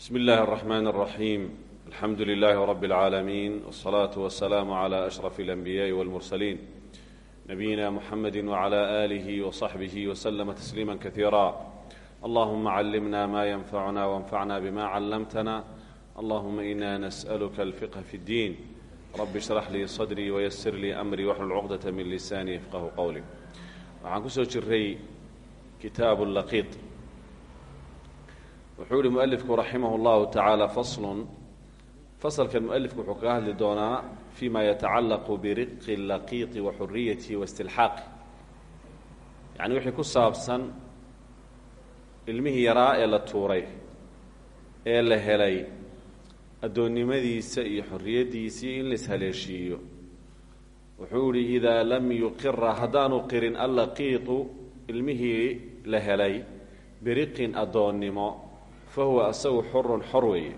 bsm اllahi الرحmn الرaحيم alxamdu لlh رb العaalمين والصlaة والسلام عlى أشرف الأنbiyاءi والmرسلين نبيina mحamd وعlى آlه وصaحبه وسلم تسليما كثيirا اللهma علمna ma ينfعna وانfعna bma علمتna اللهma إna نسألka الفقه في الدين رb اشhرح lii صدري وysر lii أmrي وxlل cقدة min لساني يfqه qwlي waxaan kusoo jiray kitaab الlaqيط wuxuu yihi mualifku raximah اllahu tacaala faslun. Fasalkan mualifku wuxuu kaga hadli doonaa fi ma yatacallaqu biriqi laqiiqi wa xuriyatihi wa istilxaaqi yacni wixii ku saabsan ilmihii yaraa ee la tuuray ee la helay addoonnimadiisa iyo xorriyaddiisii in laishaleeshiiyo wuxuu yihi idaa lam yuqira haddaanu qirin allaqiiqu ilmihii la helay biriqin addoonnimo fahuwa asagu xorun xor weeye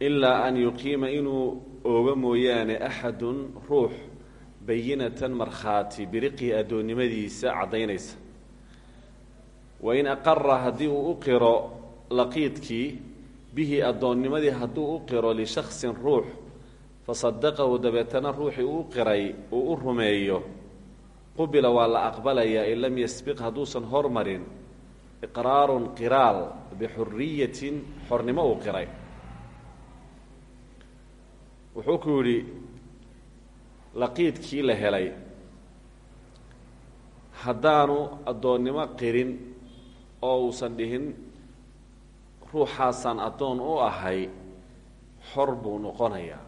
ilaa an yuqiima inuu ooga mooyaane axadun ruux bayinatan markhaati biriqihi addoonnimadiisa caddaynaysa wain aqara haddii uu u qiro laqiidkii bihi addoonnimadii hadduu u qiro lishaksin ruux fasadaqahu dabeetana ruuxii uu qiray uu u rumeeyo qubila waa la aqbalayaa in lam yasbiq hadduusan hormarin iqraarun qiraal bixuriyatin xornimo uu qiray. Wuxuu ku yidhi laqiidkii la helay. Haddaanu addoonnimo qirin oo uusan dhihin ruuxaasaan addoon u ahay xor buu noqonayaa.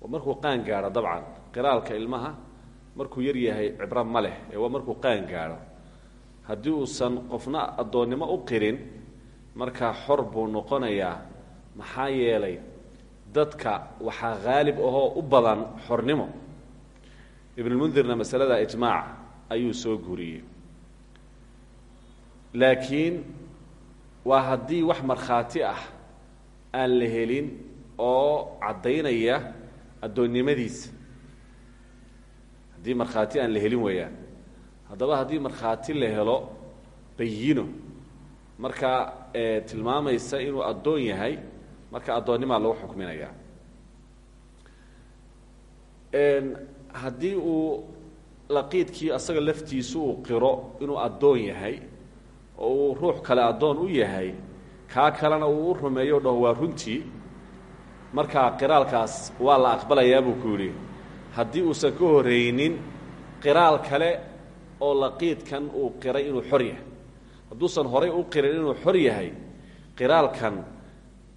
Waa markuu qaan gaadho dabcan. Qiraalka ilmaha markuu yar yahay cibro ma leh ee waa markuu qaan gaadho haddii uusan qofna addoonnimo u qirin markaa xor buu noqonayaa. Maxaa yeelay dadka waxaa haalib ahoo u badan xornimo. Ibnulmundirna masalada ijmaac ayuu soo guriyey. Laakiin waa haddii wax markhaati ah aan la helin oo caddaynaya addoonnimadiisa. Haddii markhaati aan la helin weeyaan haddaba haddii markhaati la helo bayino. Markaa tilmaamaysa inuu addoon yahay marka addoonnimaa lagu xukminaya. Haddii uu laqiidkii asaga laftiisu uu qiro inuu addoon yahay oo uu ruux kale addoon u yahay kaa kalena uu u rumeeyo dhaho waa runtii markaa qiraalkaas waa la aqbalayaa buu ku yidhi. Haddii uusan ka horreynin qiraal kale oo laqiidkan uu qiray inuu xor yahay. Hadduusan horay u qirin inuu xor yahay qiraalkan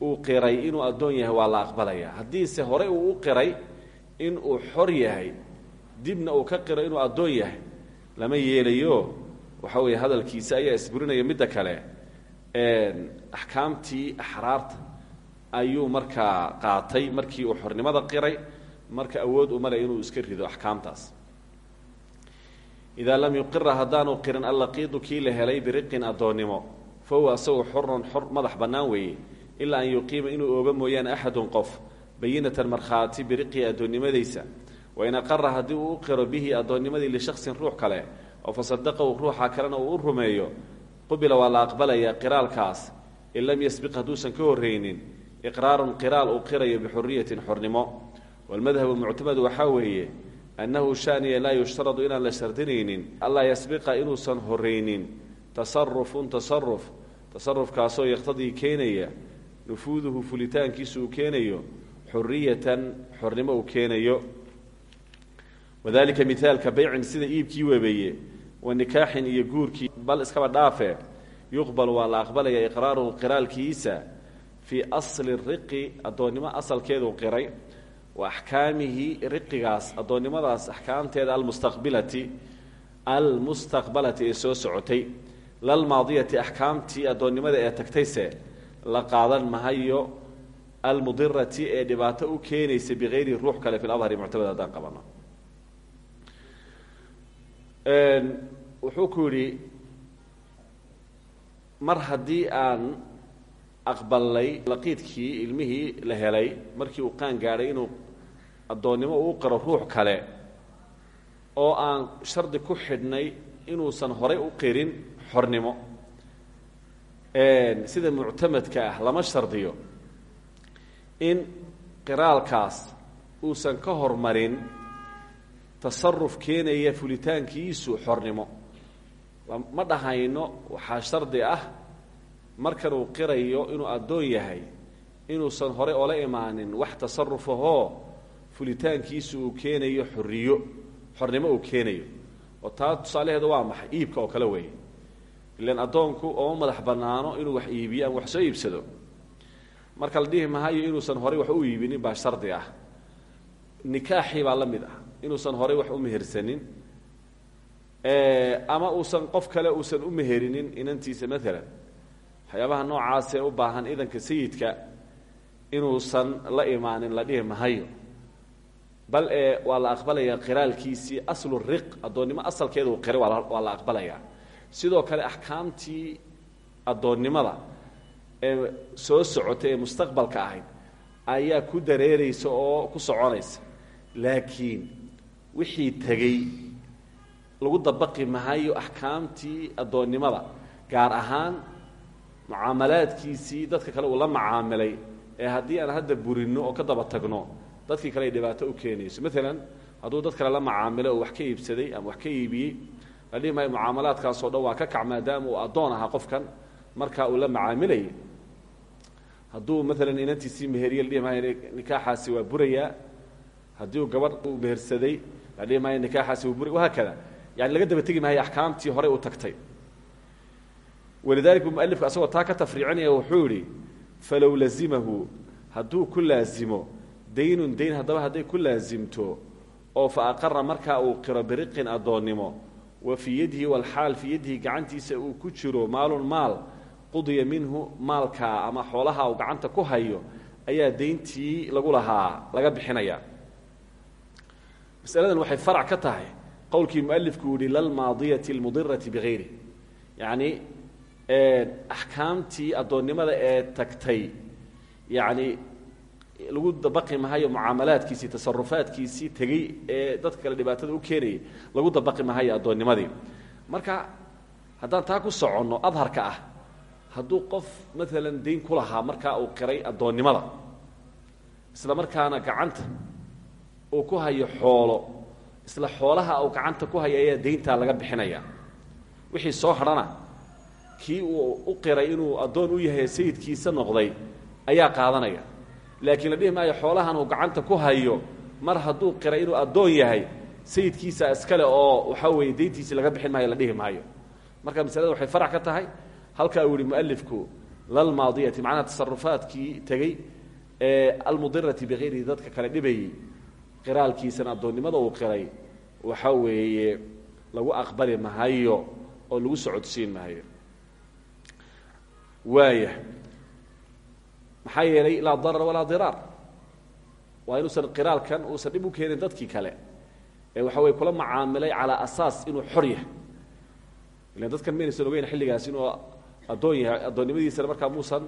uu qiray inuu addoon yahay waa la aqbalayaa haddiise horey uu u qiray inuu xor yahay dibna uu ka qiray inuu addoon yahay lama yeelayo. Waxa weeye hadalkiisa ayaa isburinaya midda kale axkaamtii axraarta ayuu markaa qaatay markii uu xornimada qiray. Marka awood uma le inuu iska rido axkaamtaas idaa lam yuqira haddaanu qirin allaqiidu kii la helay biriqin addoonnimo fa huwa asagoo xorun xor madax bannaan weeye ilaa an yuqiima inuu ooga mooyaane axadun qof bayinatan markhaati biriqii addoonnimadaysa wain aqara haddii uu u qiro bihi addoonnimadii lishaksin ruux kale oo fasadaqahu ruuxa kalena uu u rumeeyo qubila waa la aqbalayaa qiraalkaas in lam yasbiq hadduusan ka horreynin iqraarun qiraal uu qirayo bixuriyatin xornimo walmadhabu muctamadu waxaa weeye annahu shaniya laa yushtaradu inaan la shardinaynin allaa yasbiqa inuusan horreynin tasarufun tasaruf tasarufkaasoo yaqtadii keenaya nufuuduhu fulitaankiisu uu keenayo xuriyatan xornimo uu keenayo wadalika mihaalka baycin sida iibkii webeeye wa nikaaxin iyo guurkii bal iskaba dhaafe yuqbal waa la aqbalaya iqraaruhu qiraalkiisa fii asli riqi addoonnimo asalkeedu qiray wa axkaamihi riqigaas addoonnimadaas axkaamteeda almustaqbilati almustaqbalati ee soo socotay lalmaadiyati axkaamtii addoonnimada ee tagtayse la qaadan mahayo almudirati ee dhibaato u keenaysa bikayri ruux kale fi labhari muctamad haddaan qabano wuxuu ku yidhi mar haddii aan aqbalnay laqiidkii ilmihii la helay markii uu qaan gaadhay inuu addoonnimo uu qaro ruux kale oo aan shardi ku xidhnay inuusan horay u qirin xornimo. Sida muctamadka ah lama shardiyo in qiraalkaas uusan ka hormarin tasaruf keenaya fulitaankiisu xornimo. Ma dhahayno waxaa shardi ah markan uu qirayo inuu addoon yahay inuusan hore oola imaanin wax tasarufahoo fulitaankiisu uu keenayo xoriyo xornimo uu keenayo. Oo taa tusaalaheedu waa maxay? Iibka oo kale weeye. Ilan addoonku ooma madax bannaano inuu wax iibiyo ama wax soo iibsado. Marka la dhihi mahayo inuusan horey wax u iibinin baa shardi ah. Nikaaxii baa la mid ah. Inuusan horey wax u mehersanin ama uusan qof kale uusan u meherinin inantiisa maalan waxyaabaha noocaasee u baahan idanka sayidka inuusan la imaanin la dhihi mahayo bal ee waa la aqbalayaa qiraalkiisii aslu riq addoonnimo asalkeeda uu qiray waa la aqbalayaa sidoo kale axkaamtii addoonnimada ee soo socotay ee mustaqbalka ahayd ayaa ku dareeraysa oo ku soconaysa. Laakiin wixii tegey lagu dabaqi mahayo axkaamtii addoonnimada gaar ahaan mucaamalaadkiisii dadka kale uu la macaamilay ee haddii aan hadda burinno oo ka daba tagno dadkii kale ay dhibaato u keenayso. Maalan hadduu dad kale la macaamilo oo wax ka iibsaday ama wax ka iibiyey la dhihi maayo mucaamalaadkaasoo dhan waa ka kac maadaama uu addoon qofkan markaa uu la macaamilayay hadduu maalan inantiisii meheriye la dhihi maayo waa burayaa haddii uu gabadh uu mehersaday la dhihi maayo nikaaxaasi waa buraya wahaakada laga daba tegi maayo axkaamtii horey u tagtay. Walidalika mualifku asagoo taa ka tafriicinaya wuxuu falow lazimahu hadduu ku laazimo daynun dayn haddaba hadday ku laasimto oo fa aqara markaa uu qiro biriqin addoonnimo wa fii yadihi walxaal fii yadihi gacantiisa uu ku jiro maalun maal qudiya minhu maalkaa ama xoolaha uu gacanta ku hayo ayaa dayntii lagu lahaa laga bixinaya. Masaladan waxay farac ka tahay qowlkii mualifku yihi lalmaadiyati almudirati bigayri yacni axkaamtii addoonnimada ee tagtay yacni lagu dabaqi mahayo mucaamalaadkiisii tasarufaadkiisii tegey ee dadka kale dhibaatada u keenayay lagu dabaqi mahayo addoonnimadii marka haddaan taa ku soconno adharka ah hadduu qof maalan dayn ku lahaa markaa uu qiray addoonnimada isla markaana gacanta uu ku hayo xoolo isla xoolaha uu gacanta ku hayo ayaa dayntaa laga bixinaya. Wixii soo hadhana kii uu u qiray inuu addoon u yahay sayidkiisa noqday ayaa qaadanaya laakiin la dhihi maayo xoolahan uu gacanta ku hayo mar hadduu qiray inuu addoon yahay sayidkiisa iskale oo waxaa weeye laga bixin maayo la dhihi maayo. Marka masalada waxay farac ka tahay halkaa uu yihi mualifku lalmaadiyati macnaha tasarufaadkii tegey ee almudirati bikayrihi dadka kale dhibayey qiraalkiisana addoonnimada uu qiray waxa weeye lagu aqbali mahayo oo lagu socodsiin mahayo waaya maxaa yeelay laa darar walaa diraar. Waa inuusan qiraalkan uusan dhib u keenin dadkii kale. Ee waxa weye kula macaamilay calaa asaas inuu xor yahay. Ilan dadkan maynaysan ogeyn xilligaas inuu addoon yahay addoonnimadiisana markaa muusan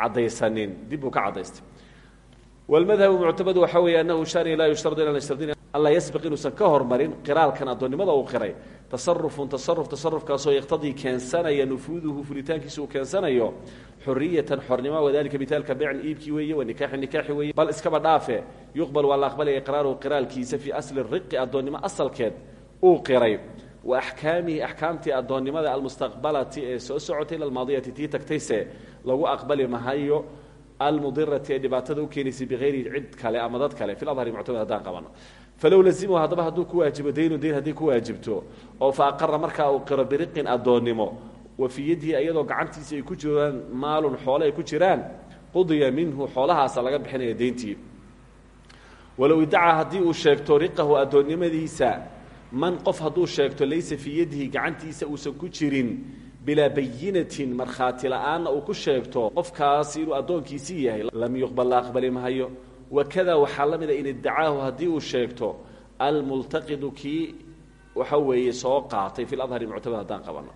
caddaysanin dib buu ka caddaystay. Wlmadhabu muctamadu waxaa weeye anahu shani laa yushtaradu ila shardin anlaa yasbiq inuusan ka hormarin qiraalkan addoonnimada uu qiray. Tasarufun tasaruf tasarufkaasoo yaqtadii keensanaya nufuuduhu fulitaankiisa uu keensanayo xuriyatan xornimo wadalika mitaalka beecin iibkii weeye wa nikaaxi nikaaxi weeye bal iskaba dhaafe. Yuqbal waa la aqbalaya iqraaruhu qiraalkiisa fii asli riqi addoonnimo asalkeed uu qiray. Wa axkaamihi axkaamtii addoonnimada almustaqbalati ee soo socotay ila almaadiyati tii tagtayse lagu aqbali mahayo almudirati ee dhibaatada u keenaysay bikayri cid kale ama dad kale. Fi adhari muctamad haddaan qabano falow lazimahu haddaba hadduu ku waajibo daynu dayn haddii ku waajibto oo fa aqara markaa uu qiro biriqin addoonnimo wa fii yadihi iyadoo gacantiisa ay ku jiraan maalun xoole ay ku jiraan qudiya minhu xoolahaasa laga bixinaya deyntii walow idacaa haddii uu sheegto riqahu addoonnimadiisa man qof hadduu sheegto laysa fii yadihi gacantiisa uusan ku jirin bilaa bayinatin markhaati la'aanna uu ku sheegto qofkaasi inuu addoonkiisii yahay lam yuqbal la aqbali mahayo wakada waxaa la mida in iddacaahu haddii uu sheegto almultaqidu kii waxa weeye soo qaatay fi ladhari muctamad haddaan qabano.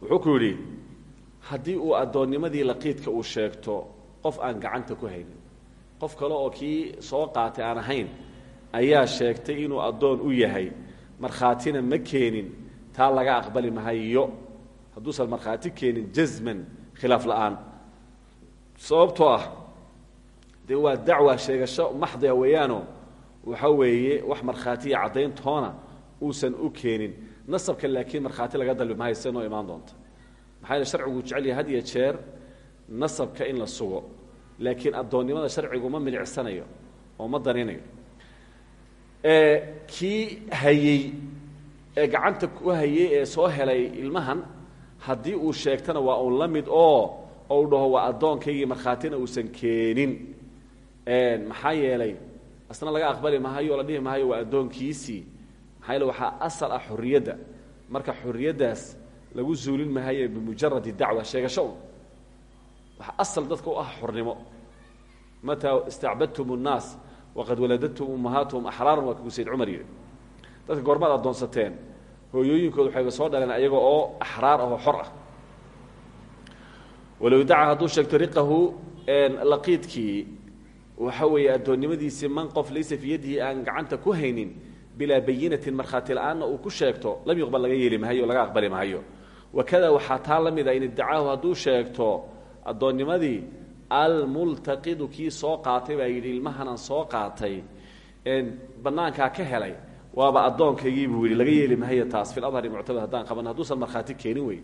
Wuxuu ku yidhi haddii uu addoonnimadii laqiidka uu sheegto qof aan gacanta ku haynin qof kale oo kii soo qaatay aan ahayn ayaa sheegtay inuu addoon u yahay markhaatina ma keenin taa laga aqbali mahayo. Hadduusan markhaati keenin jazman khilaaf la'aan. Sababtoo ah dee waa dacwa sheegasho maxdia weeyaano waxa weeye wax markhaatiya caddayntoona uusan u keenin. Nasabka laakiin markhaati laga dalbi maayo sida noo imaan doonta. Maxaa sharcigu jecel yahay had jeer nasabka in la sugo. Laakiin addoonnimada sharcigu ma milicsanayo oo ma daninayo kii hayey ee gacanta ku hayey ee soo helay ilmahan haddii uu sheegtana waa uun la mid oo dhaho waa addoonkaygii markhaatina uusan keenin maxaa yeelay? Asna laga aqbali maayo o la dhihi maayo waa addoonkiisii. Maxaa yeele asal ah xorriyadda marka xorriyaddaas lagu zuulin maayo bimujaradi dacwa sheegasho un asal dadka u ah xornimo mataa istacbadtum الnaas waqad waladadtum ummahaatuhum axraaran waa kuu sayd cumar yidhi dadka goormaad addoonsateen hooyooyinkooda waxayba soo dhaleen ayaga oo axraar ah oo xor ah. Walow daca hadduu sheegto riqahu laqiidkii waxa weeye addoonnimadiisii man qof laysa fii aan gacanta ku haynin bilaa bayinatin markhaati la'aanna uu ku sheegto lam yuqbal laga yeeli maayo o laga aqbali maayo wakada waxaa taa la mid a in iddacaahu hadduu sheegto addoonnimadii almultaqidu kii soo qaatay baa yidhi ilmahanan soo qaatay bannaankaa ka helay waaba addoonkaygii buu yidhi laga yeeli maayo taas fil adhari muctamad haddaan qabanno hadduusan markhaati keenin wey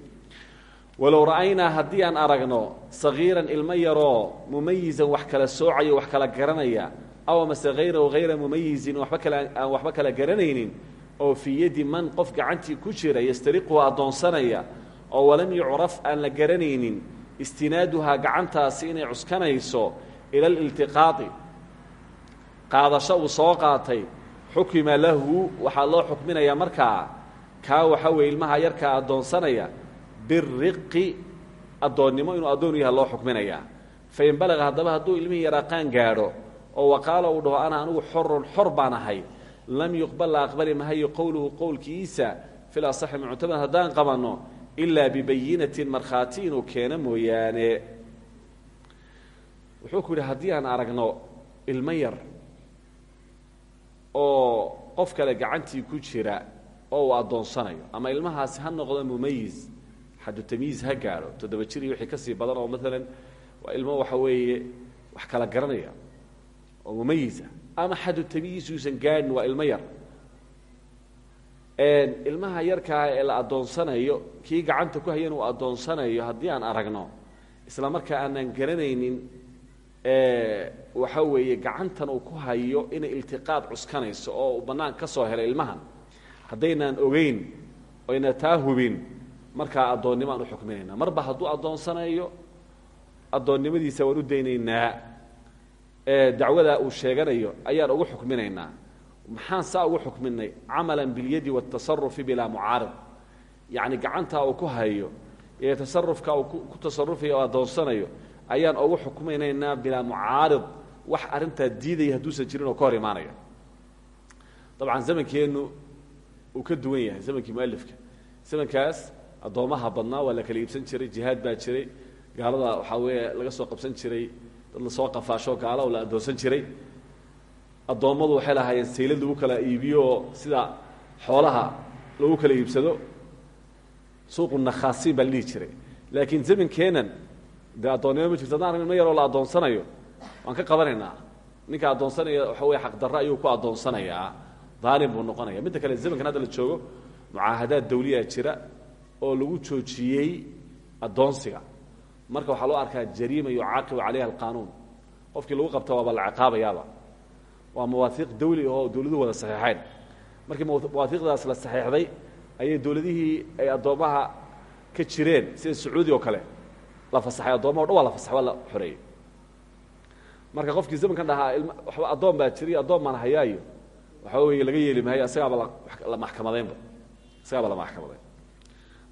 walow ra'aynaa haddii aan aragno sagiiran ilmo yaroo mumayizan wax kala soocayo wax kala garanaya aw mase hayrahu hayra mumayizin waxba kale aan waxba kala garanaynin oo fii yadi man qof gacantii ku jira yastariquhu addoonsanaya oo walam yucraf aan la garanaynin istinaaduhaa gacantaasi inay cuskanayso ila aliltiqaadi qaadasho uu soo qaatay xukima lahu waxaa loo xukminayaa markaa kaa waxa weeye ilmaha yarkaa addoonsanaya biriqi addoonnimo inuu addoon yaha loo xukminayaa fain balaga haddaba hadduu ilmihii yaraa qaan gaadho oo waqaala uu dhaho ana anigu xorun xor baan ahay. Lam yuqbal la aqbali mahayo qowluhu qowlkiisa. Fil asaxi muctamad haddaan qabanno ilaa bibayinatin markhaati inuu keeno mooyaane. Wuxuu ku yidhi haddii aan aragno ilmo yar oo qof kale gacantii ku jira oo uu addoonsanayo ama ilmahaasi ha noqdo mumayiz xadu tamyiiz ha gaadho toddoba jir iyo wixii ka sii badan oo maalan waa ilmo waxa weeye wax kala garanaya oo mumayisa ama xadu tamyiis uusan gaadhin waa ilmo yar. Ilmaha yarkaa ee la addoonsanayo kii gacanta ku hayan uu addoonsanayo haddii aan aragno isla markaa aanaan garanaynin waxa weeye gacantan uu ku hayo inay iltiqaad cuskanayso oo uu soo helay ilmahan. Haddaynaan ogeyn oyna taa hubin markaa addoonnimo aan u xukminaynaa marba hadduu addoonsanayo addoonnimadiisa waan u daynaynaa. Dacwadaa uu sheeganayo ayaan ugu xukminaynaa. Maxaan saa ugu xukminay camala biاlyadi wاtasarufi bilaa mucaarid yacni gacantaa uu ku hayo iyo tasarufka uu ku tasarufayo oo ayaan ugu xukminaynaa bilaa mucaarid wax arrintaa diidaya hadduusan jirin oo ka hor imaanaya dabcan uu ka duwan yahay zamankii mualifka zamankaas addoommaha badnaa waa la kala iibsan jiray jihaad baa jiray. Gaalada waxaa weeye laga soo qabsan jiray dad la soo qafaasho gaala oo la jiray. Addoommadu waxay lahaayeen saylad lagu kala iibiyo sida xoolaha lagu kala iibsado. Suuqu nakhaasiin baa la jiray. Laakiin zamankeenan dee addoonnimo ma jirto haddaan argn ma la addoonsanayo waan ka qabanaynaa. Ninka addoonsanaya waxa weye xaqdarro ayuu ku addoonsanayaa daalim buu noqonaya midda kale zamankan hadda la joogo mucaahadaad dawliyaa jira oo lagu joojiyey addoonsiga. Marka waxaa loo arkaa jariima yucaaqibu calayha alqaanuun. Qofkii lagu qabta waaba la ciqaabayaaba. Waa mawaahiiq dawli oo dawladuhu wada saxeexeen markii mawaahiiqdaas la saxeexday ayay dawladihii ay addoommaha ka jireen sida sacuudi oo kale. La fasaxay addoommaha o dhan waa la fasaxay waa la xoreeyey. Marka qofkii zamankan dhahaa waxba addoon baa jiriyo addoon baan hayaayo. Waxaa weeye laga yeeli maayo isagaaba la maxkamadeynba. Isagaaba la maxkamadeyn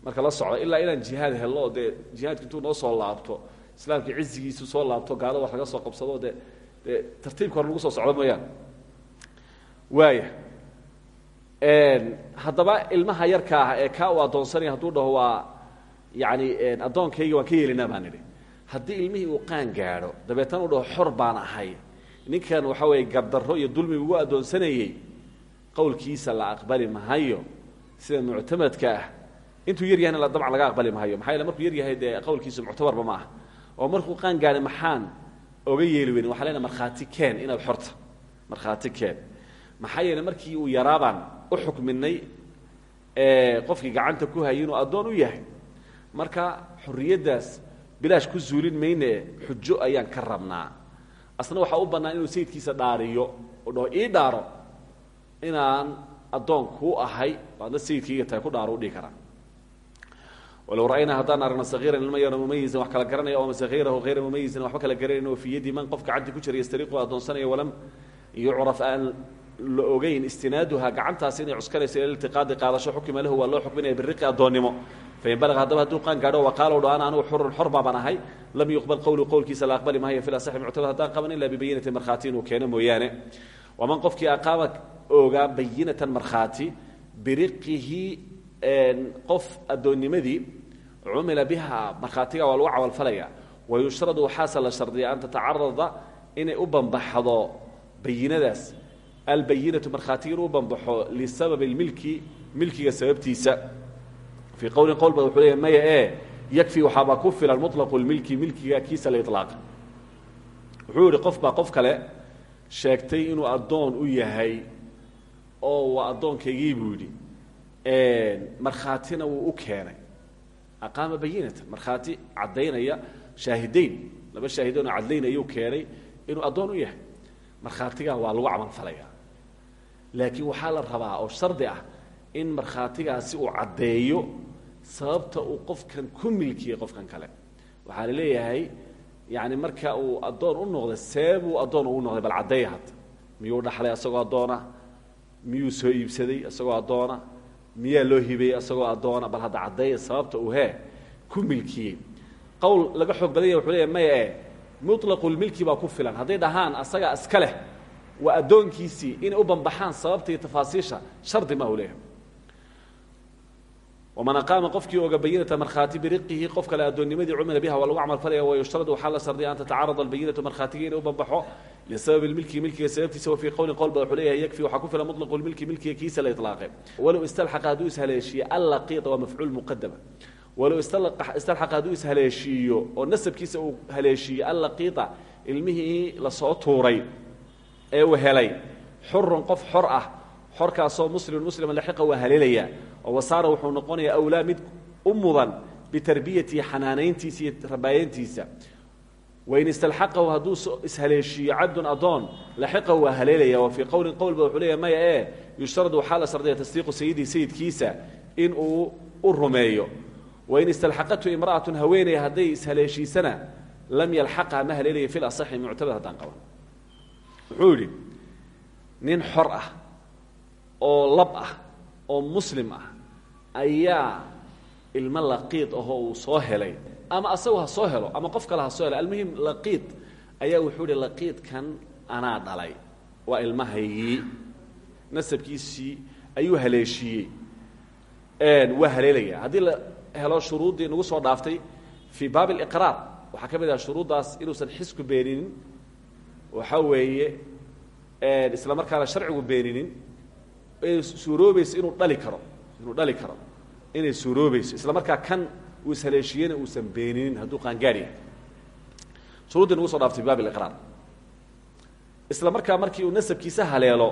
marka la socda ilaa inaan jihaad helno oo dee jihaadku noo soo laabto islaamkii cizigiisu soo laabto gaalada wax laga soo qabsado dee tartiibka lagu soo socdo mooyaane waaya haddaba ilmaha yarka ah ee kaa uu addoonsanaya hadduu dhaho waa yani addoonkayga waan ka yeelinaa baan idhi. Haddii ilmihii uu qaan gaadho dabeetana uu dhaho xor baan ahay. Ninkan waxa weeye gardarro iyo dulmi ugu addoonsanayey qowlkiisa la aqbali mahayo. Sida muctamadka ah intuu yar yahayna dabcan laga aqbali maayo. Maxaa yeele markuu yar yahay dee qowlkiisu muctabarba ma aha oo markuu qaan gaadhay maxaan oga yeeli waxa lena markhaati keen inaad xorta. Markhaati keen. Maxaa yeele markii uu yaraabaan u xukminay qofkii gacanta ku hayay inuu addoon u yahay marka xorriyaddaas bilaash ku zuulin mayne xujo ayaan ka rabnaa. Asna waxaa u bannaan inuu sayidkiisa dhaariyo oo dhaho ii dhaaro inaan addoon kuu ahay adna sayidkayga tahay ku dhaaro u dhihi karaa walow ra'aynaa haddaan aragno sagiiran ilma yaro mumayisan wax kala garanaya oo sagiirahu hayra mumayisan waxba kala garanayn oo fii yaddi man qof gacantii ku jira yastariiqu addoonsanaya walam yucraf aan la ogeyn istinaaduha gacantaasi inay cuskanayso ila iltiqaadi qaadasho xukima lahu waa loo xukminaya biriqi addoonnimo fain balaga haddaba hadduu qaan gaadho waqaalow dho ana anigu xurun xor baabaan ahay lam yuqbal qowlu qowlkiisa la aqbali maayo fi lasaxi muctamad haddaan qaban ila bibayinati markhaati inuu keeno mooyaane waman qofkii aqaama ogaa bayinatan markhaati biriqihi qof addoonnimadii cumila biha markhaatiga waa lagu camalfalaya. Wayushradu waxaase la shardiya an tatacarada inay u bambaxdo bayinadaas. Albayinatu markhaatiga inuu bambaxo lisababi milki milkiga sababtiisa. Fii qowlin qowl ba wuxuu leeya maya ee yakfi waxaabaa ku filan muطlaqu lmilki milkiga kiisa la iطlaaqa wuxuu qof baa qof kale sheegtay inuu addoon u yahay oo waa addoonkaygii buu markhaatina wuu u keenay. Aqaama bayinatan markhaati caddaynaya shaahidayn laba shaahidayn oo keenay inuu addoon u yahay. Markhaatigaa waa lagu camalfalaya laakiin waxaa la rabaa oo shardi ah in markhaatigaasi uu caddeeyo sababta uu qofkan ku milkiyey qofkan kale. Waxaa la leeyahay yani marka uu addoon u noqday seebuu addoon ugu noqday bal caddeeya miyuu dhaxlay asagoo addoona? Miyuu soo iibsaday isagoo addoona miyaa loo hibeeyey isagoo addoona bal hadda caddeeya sababta uu hee ku milkiyey. Qowl laga xoog badan yahy wuxuu leeyahy maya e muطlaqulmilki baa ku filan. Hadday dhahaan asagaa iska leh waa addoonkiisii inay u bambaxaan sababta iyo tafaasiisha shardi ma u leeyahay waman aqaama qofkii oga bayinata markhaati biriqihi qof kale addoonnimadii cumila biha waa lagu camal falaya wayushtaradu waxaa la shardiya an tatacarada albayinatu markhaatiga inay u bambaxo lisababi lmilki milkiga sababtiisa wa fii qowlin qowl ba wuxuu leeyahay yakfi waxaa ku filan muطlaqu lmilki milkiga kiisa la iطlaaqay walow istalxaqa hadduu ishaleeshiye allaqiita waa mafcuul muqadama walow istalxaqa hadduu ishaleeshiiyo oo nasabkiisa uu haleeshiiyo allaqiita ilmihii la soo tuuray ee uu helay xurun qof xor ah xorkaasoo muslimun muslima laxiqa waa haleelayaa oo wasaara wuxuu noqonayaa awlaa mid u mudan bitarbiyatihi xanaanayntiisa iyo rabaayantiisa. Wain istalxaqahu hadduu ishaleeshiiyo cabdun adoon laxiqahu waa haleelaya. Wa fii qowlin qowl ba wuxuu leeyahy maya ee yushtaradu waxaa la shardiya tasdiiqu sayidii sayidkiisa in uu u rumeeyo. Wain istalxaqathu imra'atun haweeney hadday ishaleeshiisana lam yalxaqha ma haleelaya fi lasaxi muctabad haddaan qaban. Wuxuu yidhi nin xor ah oo lab ah oo muslim ah ayaa ilmo laqiid ahoo uu soo helay. Ama asagu ha soo helo ama qof kale ha soo helo. Almuhim laqiid ayaa wuxuu ihi laqiidkan anaa dhalay. Waa ilmahaygii nasabkiisii ayuu haleeshiiyey waa haleelaya haddii la helo shuruuddii nagu soo dhaaftay fii baab اliqraar waxaa ka mid ah shuruuddaas inuusan xisku beeninin. Waxaa weeye isla markaana sharcigu beeninin suuroobayso inuu dhali karo inuu dhali karo inay suuroobayso isla markaa kan uu ishaleeshiyena uusan beeninin hadduu qaangaar yahay shuruuddii nagu so dhaftay fi bab اliqraar isla markaa markii uu nasabkiisa haleelo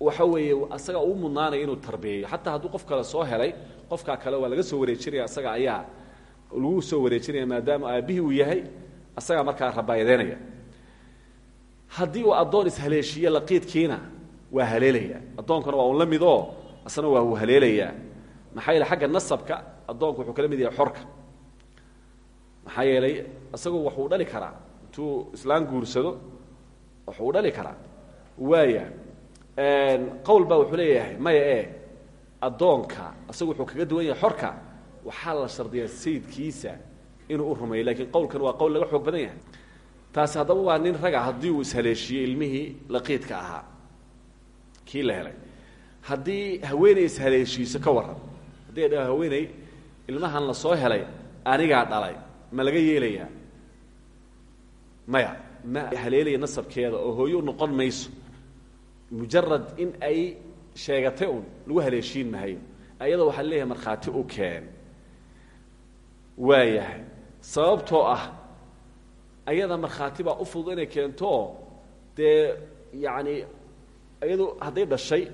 waxa weeye asaga uu mudnaanaya inuu tarbiyeeyo. Xataa hadduu qof kale soo helay qofkaa kale waa laga soo wareejinaya asaga ayaa lagu soo wareejinaya maadaama aabihii uu yahay asagaa markaa rabaayadeynaya haddii uu addoon ishaleeshiiye laqiidkiina waa haleelaya. Addoonkuna waa la mid oo asna waa uu haleelayaa maxaa yeele xagga nasabka addoonku wuxuu kala mid yahay xorka. Maxaa yeelay isagu waxuu dhali karaa. Intuu islaan guursado waxuu dhali karaa. Waaya qowl baa wuxuu leeyahay maya e addoonka isagu wuxuu kaga duwan yahay xorka. Waxaa la shardiyaa sayidkiisa inuu u rumeeyo lakiin qowlkan waa qowl laga xoog badan yahay taasi haddaba waa nin raga haddii uu ishaleeshiyey ilmihii laqiidka ahaa. Kii la helay. Haddii haweeney ishaleeshiiso ka waran haddii ay dha haweeney ilmahan la soo helay anigaa dhalay ma laga yeelayaa? Maya ma haleelaya nasabkeeda oo hooyo u noqon mayso? Mujarad in ay sheegatay un lagu haleeshiin mahayo ayada waxaa leeyahay markhaati u keen. Waayahay sababtoo ah ayada markhaati baa u fudud inay keento dee yacni iyadu hadday dhashay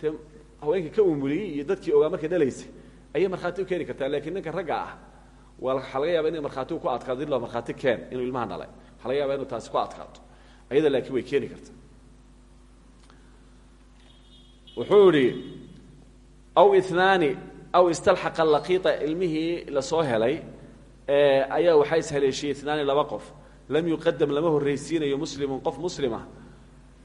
dee haweenkii ka umuliyey iyo dadkii ogaa markay dhalaysay ayay markhaati u keeni kartaa lakiin ninka ragga ah waxaa laga yaba inay markhaatigu ku adkaato illa markhaati keen inuu ilmaha dhalay. Waxaa laga yaba inu taasi ku adkaato ayada laakiin way keeni kartaa. Wuxuu idhi aw inaani aw istalxaqa laqiita ilmihii la soo helay ayaa waxaa ishaleeshiyey inaani laba qof lam yuqadam lama horraysiinayo muslimun qof muslima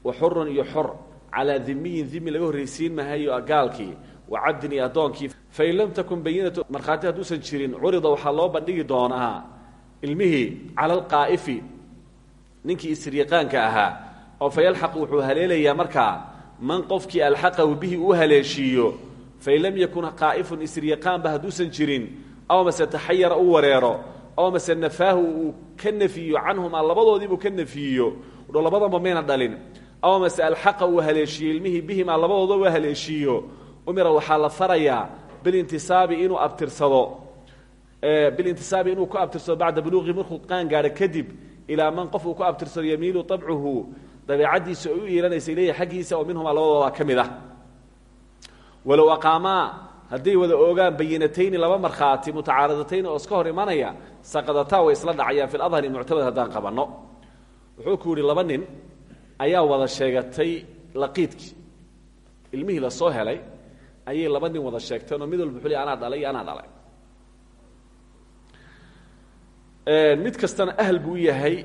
wa xurun iyo xor calaa dimiyin dimi laga horraysiin mahayo gaalkii wa cabdin iyo addoonkii. Fain lam takun bayinatu markhaati hadduusan jirin curida waxaa loo bandhigi doonaa ilmihii cala alqaa'ifi ninkii isriiqaanka ahaa oo fa yalxaq wuxuu haleelayaa markaa man qofkii alxaqahu bihi uu haleeshiiyo fain lam yakun qaa'ifun isriiqaanba hadduusan jirin aw mase taxayara u wareero aw mase nafaahu uu ka nafiyo canhumaa labadoodiibuu ka nafiyiyo udho labadanba mayna dhalin. Aw mase alxaqa uu haleeshiiyo ilmihii labadooda uu haleeshiiyo. Umira waxaa la farayaa bilintisaabi inuu abtirsado. Bilintisaabi inuu ku abtirsado bacda buluuqi markuu qaan gaadho kadib ilaa man qof ku abtirsado yamiilu abcuhu dabeecaddiisa ay u iilanaysa ilayhi xaggiisa oo minhumaa labadooda ka mid ah hadday wada oogaan bayinatayni laba markhaati mutacaaradatayn oo iska hor imanaya saqadataa way isla dhacayaan fi ladhari muctamad haddaan qabanno. Wuxuu ku yidhi laba nin ayaa wada sheegatay laqiidkii. Ilmihii la soo helay ayay laba nin wada sheegteen oo mid walba xuli anaa dhalay iyo anaa dhalay mid kastana ahl buu yahay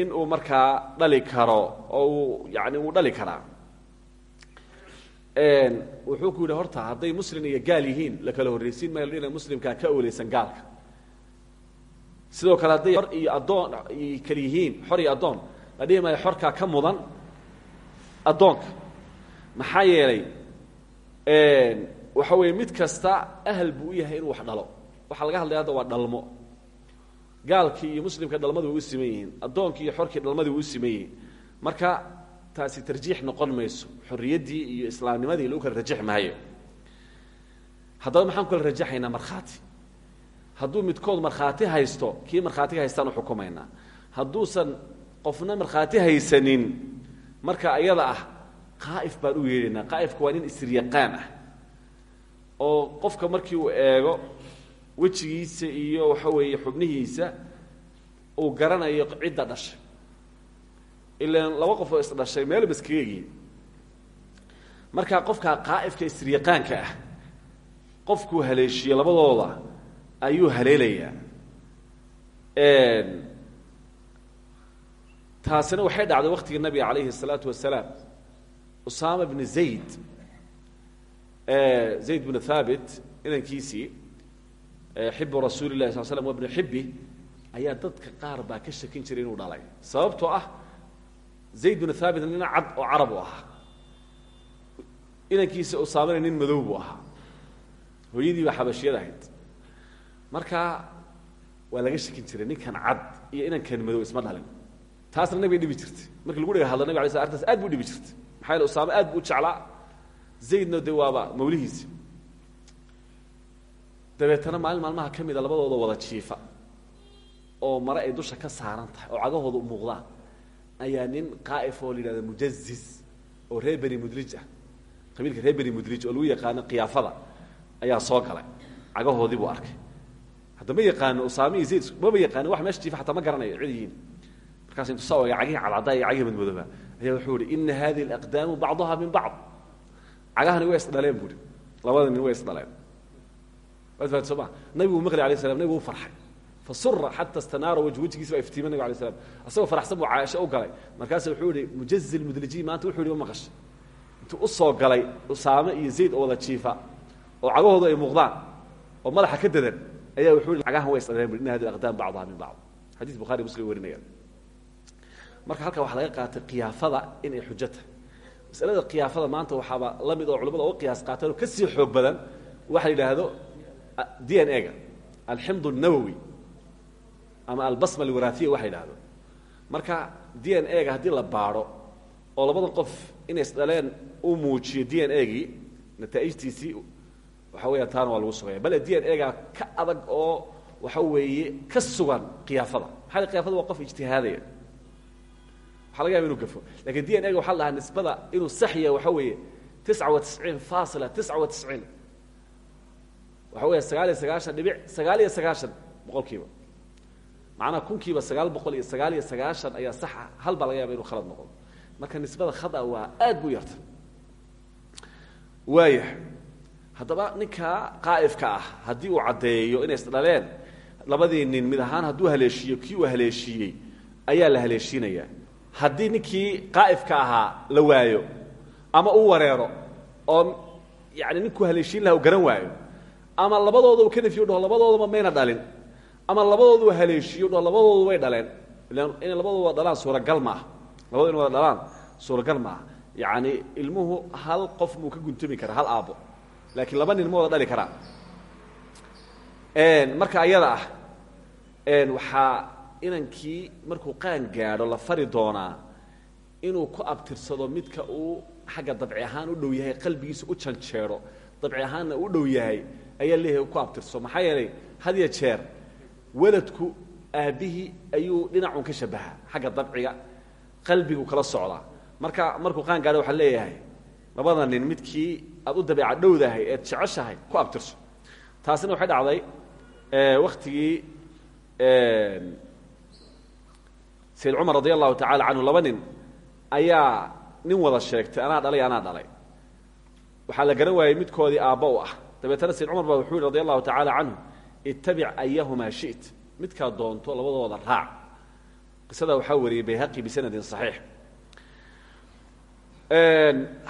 in uu markaa dhali karo oo uu uu dhali karaa wuxuu ku yidhi horta hadday muslim iyo gaal yihiin la kala horraysiin maayo ladhina muslimkaa ka ooleysan gaalka. Sidoo kale hadday xor iyo addoon kala yihiin xor iyo addoon la dhihi maayo xorkaa ka mudan addoonka. Maxaa yeelay waxa weeye mid kasta ahal buu u yahay inuu wax dhalo. Waxaa laga hadlaya hadda waa dhalmo. Gaalkii iyo muslimka dhalmadu way u siman yihiin addoonkii iyo xorkii dhalmadii way u siman yihiin. Marka taasi tarjiix noqon mayso. Xorriyaddii iyo islaamnimadii lagu kala rajax maayo. Haddaba maxaan ku kala rajaxaynaa markhaati. Hadduu midkood markhaati haysto kii markhaatiga haystaan u xukumaynaa. Hadduusan qofna markhaati haysanin marka iyada ah qaa'if baan u yeedhaynaa qaa'ifka waa nin isryaqaan ah. Oo qofka markii uu eego wejigiisa iyo waxa weeye xubnihiisa uu garanayo cidda dhashay ilaan laba qof oo isdhashay meelba iskaga egiin marka qofkaa qaa'ifka isryaqaanka ah qofkuu haleeshiye labadooda ayuu haleelayaa. Taasina waxay dhacday waktigii nabiga calayhi الsalaatu wasalaam. Usaama bni zayd zayd bnu thaabit inankiisii xibu rasuuli lahi sal slam wabni xibi ayaa dadka qaar baa ka shakin jiray inuu dhalay. Sababtoo ah zayd bnu thaabit nin cad oo carab u ahaa. Inankiisa usaamana nin madow buu hooyadii baa xabashiyad ahayd. Marka waa laga shakin jiray ninkan cad iyo inankan madow isma dhalin. Taasna nabiga dhibi jirtay. Markii lagu dhega hadlo nabig ala sl aad buu dhibi jirtay. Maxaa yaele usaame aad buu jeclaa. Zaydna de waaba dabeetana maalin maalmaha ka labadooda wada jiifa. Oo mare ay dusha ka saaran tahay oo cagahooda muuqdaan ayaa nin qaa'if oo la yidhahda mujaziz oo reer beni mudrij ah qabiilka reer beni mudrij oo lagu yaqaano kiyaafada ayaa soo galay. Cagahoodii buu arkay. Hadda ma yaqaano usaame iyo zayd maba yaqaano wax meesha jiifa xataa ma garanayo cid yihiin. Markaas intu saa oga cagihii cadcaddaa iyo cagihii madmadooba ayaa wuxuu ihi ina hadihi alaqdaamu bacduha min bacd. Cagahani way isdhaleen buuhi labada nin way isdhaleen. Waad fahat soo ma nabigu maqli alay slam nabigu u farxay fasura xata istanaara waj wejigiisa baa iftiima nabig alay slam asagoo faraxsan buu caaisho u galay markaasu wuxuu ihi mujazil mudlijiin maanta wuxuu ihi ma maqashay intuu u soo galay usaame iyo zayd oo wada jiifa oo cagahoodu ay muuqdaan oo madaxa ka dadan ayaa wuxuu ihi cagahan way isdhaleen bui ina hadi alaqdaam bacduha min bacd xadiis bukhari muslim warinayaan marka halkaa waxaa laga qaatay kiyaafada inay xujo tahay masalada kiyaafada maanta waxaaba la mid oo culamada uga qiyaas qaateen oo ka sii xoog badan waxa la yidhaahdo d n a ga alximd الnawowi ama albasma alwarahiya waxa yidhaahdo. Marka d n a ga haddii la baadho oo labadan qof inay isdhaleen uu muujiyo d n a gii nataa'ijtiisii waxa weya taana waa lagu sugaya bale d n egaa ka adag oo waxa weeye ka sugan kiyaafada maxaa kiyafada waa qof ijtihaadaya. Waxa laga yaba inu gafo. Lakin d n ega waxa la dhahaa nisbada inuu sax yahay waxa weeye tisca wa tisciin faasila tisca wa tisciin waxa weya sagaal iyo sagaashan dhibic sagaal iyo sagaashan boqolkiiba macnaha kunkiiba sagaal boqol iyo sagaal iyo sagaashan ayaa saxa hal baa laga yaaba inu khalad noqdo marka nisbada khada waa aad bu yarta. Waaya haddaba ninkaa qaa'ifka ah haddii uu caddeeyo inay isdhaleen labadii nin mid ahaan hadduu haleeshiiyo kii uu haleeshiiyey ayaa la haleeshiinayaa haddii ninkii qaa'ifka ahaa la waayo ama uu wareero oo yani ninkuu haleeshiin laha u garan waayo ama labadooda uu ka nefiyo dhaho labadoodaba mayna dhalin ama labadoodu haleeshiyo labadoodu way dhaleen. Inay labadooda dhalaan suuragal maaha. Labado in wada dhalaan suuragal maaha. Yacni ilmuhu hal qof muu ka guntoomi karaa hal aabbo. Laakiin laba nin ma wada dhali karaan marka ayada ah waxaa inankii markuu qaan gaadho la fari doonaa inuu ku abtirsado midka uu xagga dabci ahaan u dhow yahay qalbigiisa u janjeero dabci ahaanna u dhow yahay ayaa leeyahay ku abtirso. Maxaa yeelay had ya jeer weladku aabbihii ayuu dhinacun ka shabahaa xagga dabciga qalbigu kala socdaa marka markuu qaan gaadho waxaa leeyahay labada nin midkii aad u dabeeca dhowdahay eed jeceshahay ku abtirso. Taasina waxay dhacday waktigii sayd cumar radi allahu tacala canhu laba nin ayaa nin wada sheegtay anaa dhalay anaa dhalay. Waxaa la garan waayey midkoodii aabba ah. Dabeetana sayd cumar baa wuxuu yihi radi allahu ittabic ayahumaa shit. Midkaa doonto labadooda raac. Qisada waxaa wariyey bayhaqi bisanadin saxiix.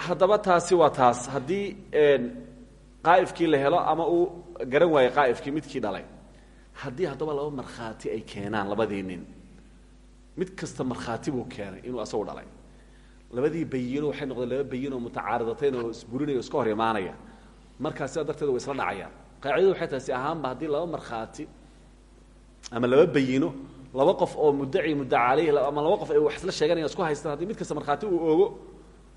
Haddaba taasi waa taas. Haddii qaa'ifkii la helo ama uu garan waayo qaa'ifkii midkii dhalay. Haddii haddaba laba markhaati ay keenaan labadii mid kasta markhaati buu keenay inuu asagu dhalay. Labadii bayino waxay noqdeen laba bayinoo mutacaaridatayn oo isburinaya iska hor imaanaya. Markaa sidaa darteed way isla dhacayaan qaacidadu waxay tahay si ahaanba haddii laba markhaati ama laba bayino laba qof oo muddaci muddaca caleyh ama laba qof ay wax isla sheeganayaan isku haystaan haddii mid kasta markhaati uu oogo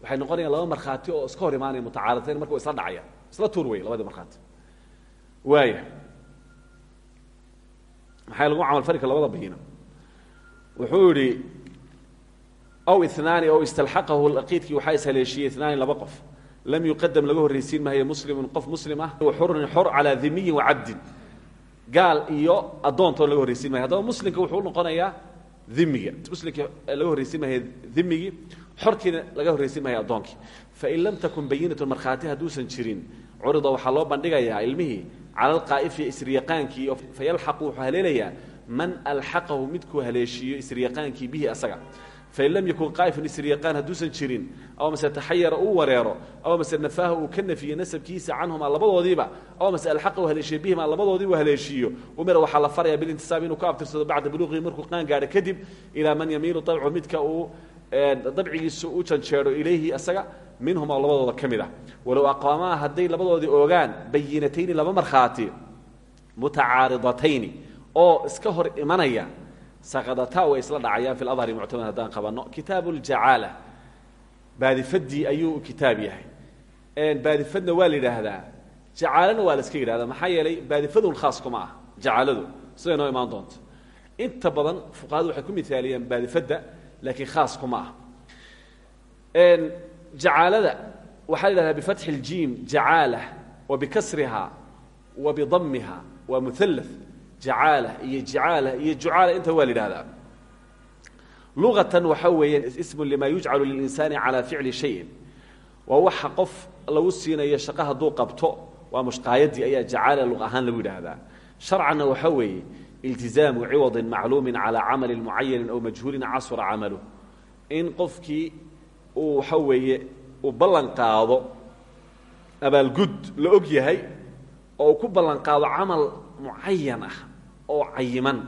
waxay noqonayaan laba markhaati oo iska hor imaanaya mutacaaridatayn marka way isla dhacayaan. Isla tuur wey labadii markhaati. Waaya maxay lagu camalfali kara labada bayino? Wuxuu yihi aw inaani o istalxaqahu laqiidkii waxaa ishaleeshiyey inaani laba qof lam yuqadam laga horraysiin maayo muslimun qof muslim ah xurun xor calaa dimiyin wacabdin gaal iyo addoontoo laga horraysiin mayo haddaba muslimka wuxuu unoqonayaa dimiga. Muslimka laga horraysiin maayo dimigii xorkiina laga horraysiin maayo addoonkii. Fain lam takun bayinatun markhaati hadduusan jirin curida waxaa loo bandhigayaa ilmihii cala alqaa'ifi isriyaqaankii fayalxaqu wuxuu haleelayaa man alxaqahu midkuu haleeshiiyo isriyaqaankii bihi asaga fain lam yakun qaa'ifun isriyaqaan hadduusan jirin aw mase taxayara uu wareero aw mase nafaaha uu ka nafiyo nasabkiisa canhumaa labadoodiiba aw mase alxaqa uu haleeshiyo bihimaa labadoodiiba haleeshiiyo umira waxaa la faraya bilintisaab inuu ku abtirsado bacda buluuqihi markuu qaan gaadho kadib ilaa man yamiilu dabcu midka uu dabcigiisu u janjeero ilayhi asaga minhuma labadooda ka mid ah walow aqaamaa hadday labadoodii oogaan bayinatayni laba oo sakadataa way isla dhacayaan fi ladhari muctamad haddaan qabanno kitaabu ljacaala baadifadii ayuu kitaab yahay. Baadifadna waa la yidhaahdaa. Jacaalana waa la iska yidhahdaa maxaa yeelay baadifadun khaas kuma ah jacaaladu siday noo imaan doonto. Inta badan fuqahadu waxay ku mithaaliyaan baadifadda laakiin khaas kuma ah jacaalada waxaa la yidhahdaa bifatxi اljiim jacaala wa bikasriha wa bidamiha waa muhallath jacaala iyo jicaala iyo jucaala inta waa la yidhahdaa. Luqatan waxaa weeyaan ismu lima yujcalu lilinsaani calaa shayin. Waa waxa qof lagu siinayo shaqo hadduu qabto waa mushqaayadii ayaa jacaala luq lagu yidhaahdaa sharcanna waxaa weeye iltizaamu ciwadin macluumin calaa camalin mucayanin aw majhuulin casura camaluh. In qofkii uu waxa weeye uu ballan qaado abaalgud la og yahay oo ku ballan qaado camal mucayan ah oo cayiman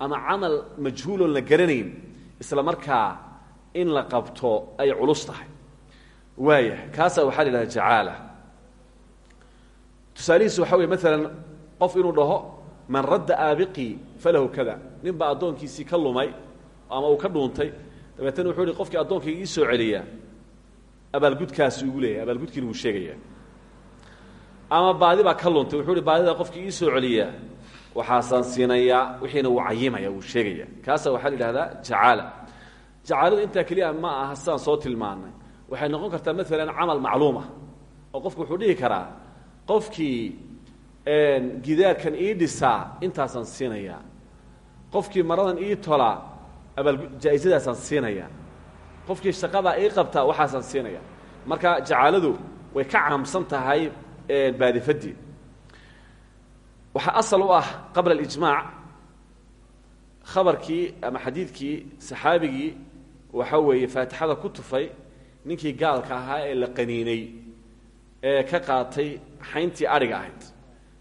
ama camal majhuuloon la garanayn isla markaa in la qabto ay culus tahay. Waaya kaasaa waxaa la yidhahda jacaala tusaalihiisu waxaa qof inuu dhaho man radda aabiqii falahu kada nin baa addoonkiisii ka lumay ama uu ka dhuuntay dabeetana wuxuu ihi qofkii addoonkayga ii soo celiyaa abaalgudkaasi ugu leeyahay abaalgudkiina wuu sheegayaa. Ama baadi baa ka luntay wuxuu hi baadida qofkii ii soo celiya waxaasaan siinayaa wixiina wuu cayimaya wuu sheegaya kaasa waxaa la yidhahdaa jacaala. Jacaaladu intaa keliya ma aha sidaan soo tilmaanay. Waxay noqon kartaa maalan camal macluumah oo qofku wuxuu dhihi karaa qofkii gidaarkan ii dhisaa intaasaan siinayaa. Qofkii maradan ii tolaa abaal jaa-isadaasaan siinaya qofkii shaqadaa ii qabtaa waxaasaan siinaya marka jacaaladu way ka caamsan tahay baadifadii waxaa asal u ah qabla alijmaac khabarkii ama xadiidkii saxaabigii waxa weeye faatixada ku tufay ninkii gaalka ahaa ee la qaniinay ee ka qaatay xayntii adhiga ahayd.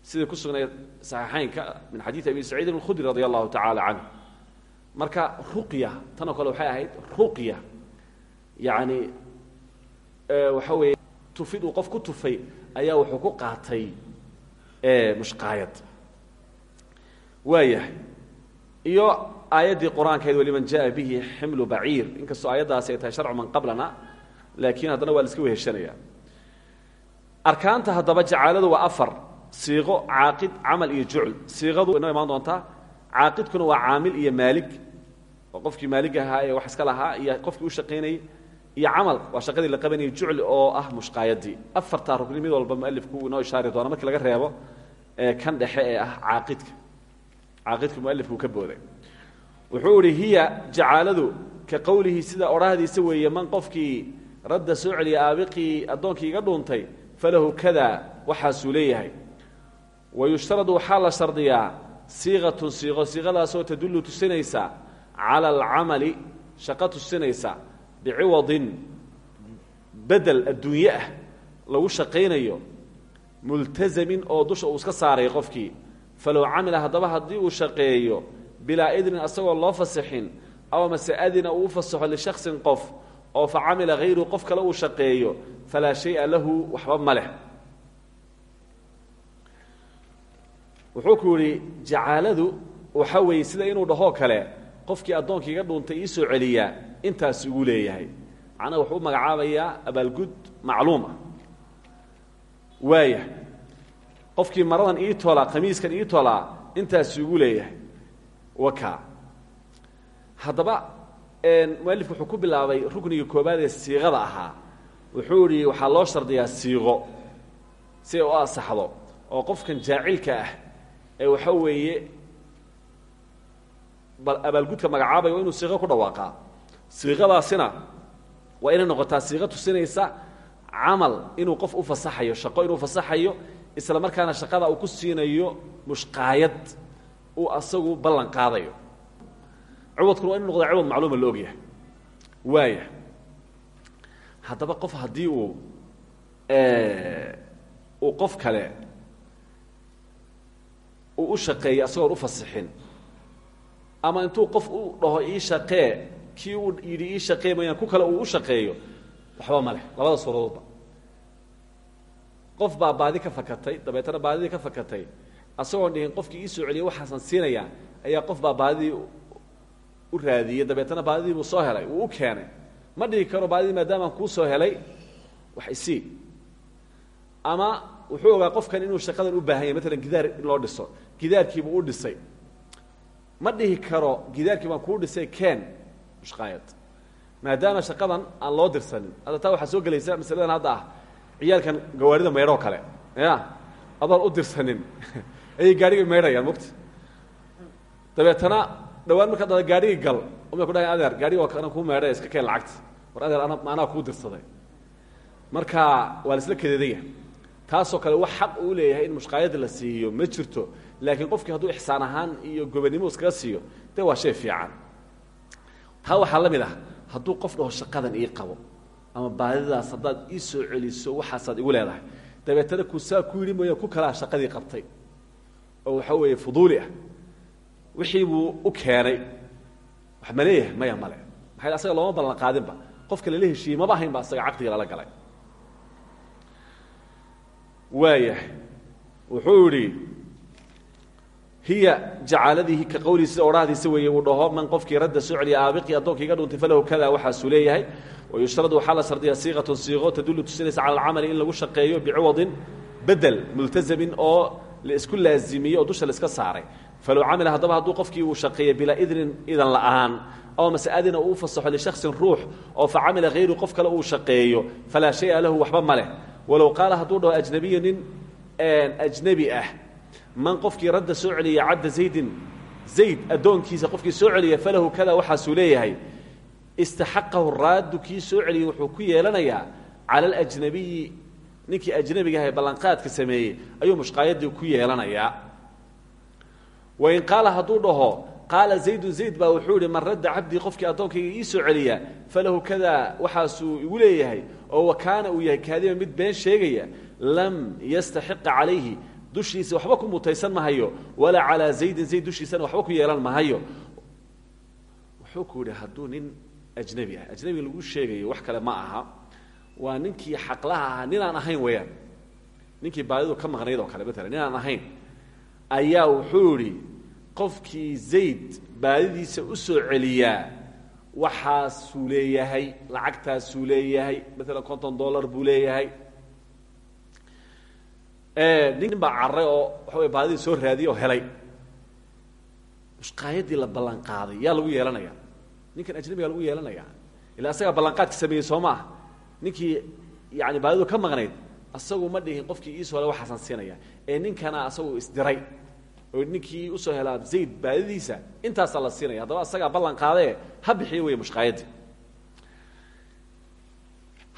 Sidai ku sugnayd saxiixaynka min xadiidi abi saciidin alkhudri radi allahu tacaala canhu marka ruqya tanoo kale waxay ahayd ruqya. Yacni waxa weeye tufid qof ku tufay ayaa wuxuu ku qaatay mushqaayad. Waayahay iyo aayaddii qur'aankayd waliman jaءa bihi ximlu baciir. Inkastoo aayaddaasi ay tahay sharcu man qablana laakiin haddana waa la iska weheshanaya arkaanta haddaba jacaaladu waa afar. Siiqo caaqid camal iyo jucl. Siiqadu inoo imaan doontaa caaqidkuna waa caamil iyo maalig oo qofkii maalig ahaa ee wax iska lahaa iyo qofkii u shaqaynayay iyo camal waa shaqadii la qabanayay jucli oo ah mushqaayadii. Afartaa rugni mid walba mualifku inoo ishaari doona markii laga reebo kan dhexe ee ah caaqidka. Caaqidka mualifku ka booday. Wuxuu ihi hiya ka qowlihi sida odhahdiisa weeye man qofkii radda soo celiya aabiqii iga dhuuntay falahu kada waxaasuu leeyahay. Wayushtaradu waxaa la shardiyaa siiqatun siiqo siiqadaasoo tadullu tusinaysa cala alcamali shaqo tusinaysa biciwadin bedel adduunye ah lagu shaqaynayo multazamin oo dusha uu iska saaray qofkii falow camila haddaba haddii uu shaqeeyo bilaa idnin asagoo loo fasixin aw mase adina uu u fasaxo lishaksin qof oo fa camila hayru qof kale uu shaqeeyo falaa shaya lahu waxba ma leh wuxuu ku yidhi jacaaladu waxa weeye sida inuu dhahoo kale qofkii addoonkii dhuuntay ii soo celiyaa intaas igu leeyahay. Macnaha wuxuu u magacaabayaa abaalgud macluum ah. Waaya qofkii maradan ii tolaa khamiiskan ii tolaa intaas igu leeyahay. Waka. Haddaba mualifku wuxuu ku bilaabay ruknigii koobaad ee siiqada ahaa. Wuxuu idhi waxaa loo shardiyaa siiqo si ay u asaxdo oo qofkan jaacilka ah ee waxa weeye abaalgudka magacaabaya inuu siiqo ku dhawaaqaa siiqadaasina waa inay noqotaa siiqo tusinaysa camal inuu qof u fasaxayo shaqo inuu fasaxayo isla markaana shaqada uu ku siinayo mushqaayad uu asagu ballan qaadayo. Ciwadkuna waa inu noqdaa ciwad macluuma la ogyahay. Waaya haddaba qof haddii uu uu qof kale uu u shaqeeyo asagoon u fasixin ama intuu qof u dhaho ii shaqee kii uu yidhi ii shaqee mayaan ku kale uu u shaqeeyo? Waxba ma leh. Labada suuradoodba. Qof baa baadi ka fakatay dabeetana baadidii ka fakatay. Asagoon dhihin qofkii ii soo celiyay waxaasan siinayaa ayaa qof baa baadidii u raadiyey dabeetana baadidii buu soo helay wuu u keenay. Ma dhihi karo baadidii maadaamaan kuu soo helay? Wax isii ama wuxuu ogaa qofkan inuu shaqadan u baahan yahy maalan gidaar loo dhiso gidaarkiibuu u dhisay. Ma dhihi karo gidaarkii baan kuu dhisay keen mushqaayad maadaama shaqadan aan loo dirsanin. Hadda taa waxaa soo gelaysa masaladan hadda ah. Ciyaalkan gawaarida maydhoo kale. Ya adoon u dirsanin. Ayay gaadhigii maydhayaan mogta dabeetana dhawaan markaa dada gaadhigii gal umay ku dhahay adeer. Gaadhigi waa kana kuu maydhay iska keen lacagta war adeer ana anaa kuu dirsaday. Marka waa la isla kadeedaya taasoo kale wax xaq uu leeyahay in mushqaayada la siiyo ma jirto. Laakiin qofkii hadduu ixsaan ahaan iyo gobonnimo iskaga siiyo dee waa shay fiican taa waxaa la mid ah hadduu qof dhaho shaqadan ii qabo ama baadidaas haddaad ii soo celiso waxaasaad igu leedahay. Dabeetana kusaa ku yidhi mooya ku kalaa shaqadii qabtay. Oo waxa weeye fuduuli ah. Wixii buu u keenay. Wax ma leeyahay maya male maxay asaga looma ballan qaadinba qofka lala heshiiyey maba ahayn ba asaga caqdiga lala galay. Waayahay wuxuu idhi hiya jacaaladihi ka qowlii sida odhahdiisa weeye uu dhaho man qofkii radda soo celiya aabiqii addoonkii iga dhuuntay falahu kada waxaasuu leeyahay. Wayushtaradu waxaa la shardiyaa siiqatun siiqo tadullu tusinaysa cala alcamali in lagu shaqeeyo biciwadin bedel multazamin oo la isku laazimiyey oo dusha la iska saaray. Falow camila haddaba hadduu qofkii uu shaqeeya bilaa idnin idan la'aan oo mase adina uu fasaxo lishaksin ruux oo fa camila hayru qof kale uu shaqeeyo falaa shaya lahu waxba ma leh. Walow qaala hadduu dhaho ajnabiyu nin ajnebi ah man qofkii radda soo celiya cabda zaydin zayd addoonkiisa qofkii soo celiya falahu kada waxaasuu leeyahay istaxaqahu raaddu kii soo celiyey wuxuu ku yeelanayaa cala alajnabiyi ninkii ajnebiga ah ee ballanqaadka sameeyey ayuu mushqaayadii ku yeelanayaa. Wain qaala hadduu dhaho qaala zaydun zayd baa wuxuu yihi man radda cabdii qofkii addoonkayga ii soo celiya falahu kada waxaasuu igu leeyahay oo wa kaana uu yahay kaadiba mid been sheegaya lam yastaxiqa calayhi dushiisa waxba ku mutaysan mahayo walaa calaa zaydin zayd dushiisana waxba ku yeelan mahayo. Wuxuu ku yidhi hadduu nin ajnebi ah ajnebiga lagu sheegayo wax kale ma aha. Waa ninkii xaqlaha ahaa ninaan ahayn weeyaan. Ninkii baadidu ka maqnayd oo kale matalan ninaan ahayn. Ayaa wuxuu yidhi qofkii zayd baadidiisa u soo celiyaa waxaasuu leeyahay lacagtaasuu leeyahay maalan konton dollar buu leeyahay nin baa carray oo waxa wey baadidii soo raadiyey oo helay. Mushqaayadii la ballanqaaday yaa lagu yeelanaya ninkan ajnabiga lagu yeelanaya ila asagaa ballanqaadka sameeyey soo ma ah ninkii yani baadidu ka maqnayd asagu ma dhihin qofkii iisoo hela waxaasan siinaya ee ninkana asagu isdiray. Oo ninkii u soo helaa zayd baadidiisa intaasaa la siinaya haddaba asagaa ballan qaadee ha bixiyo wey mushqaayaddii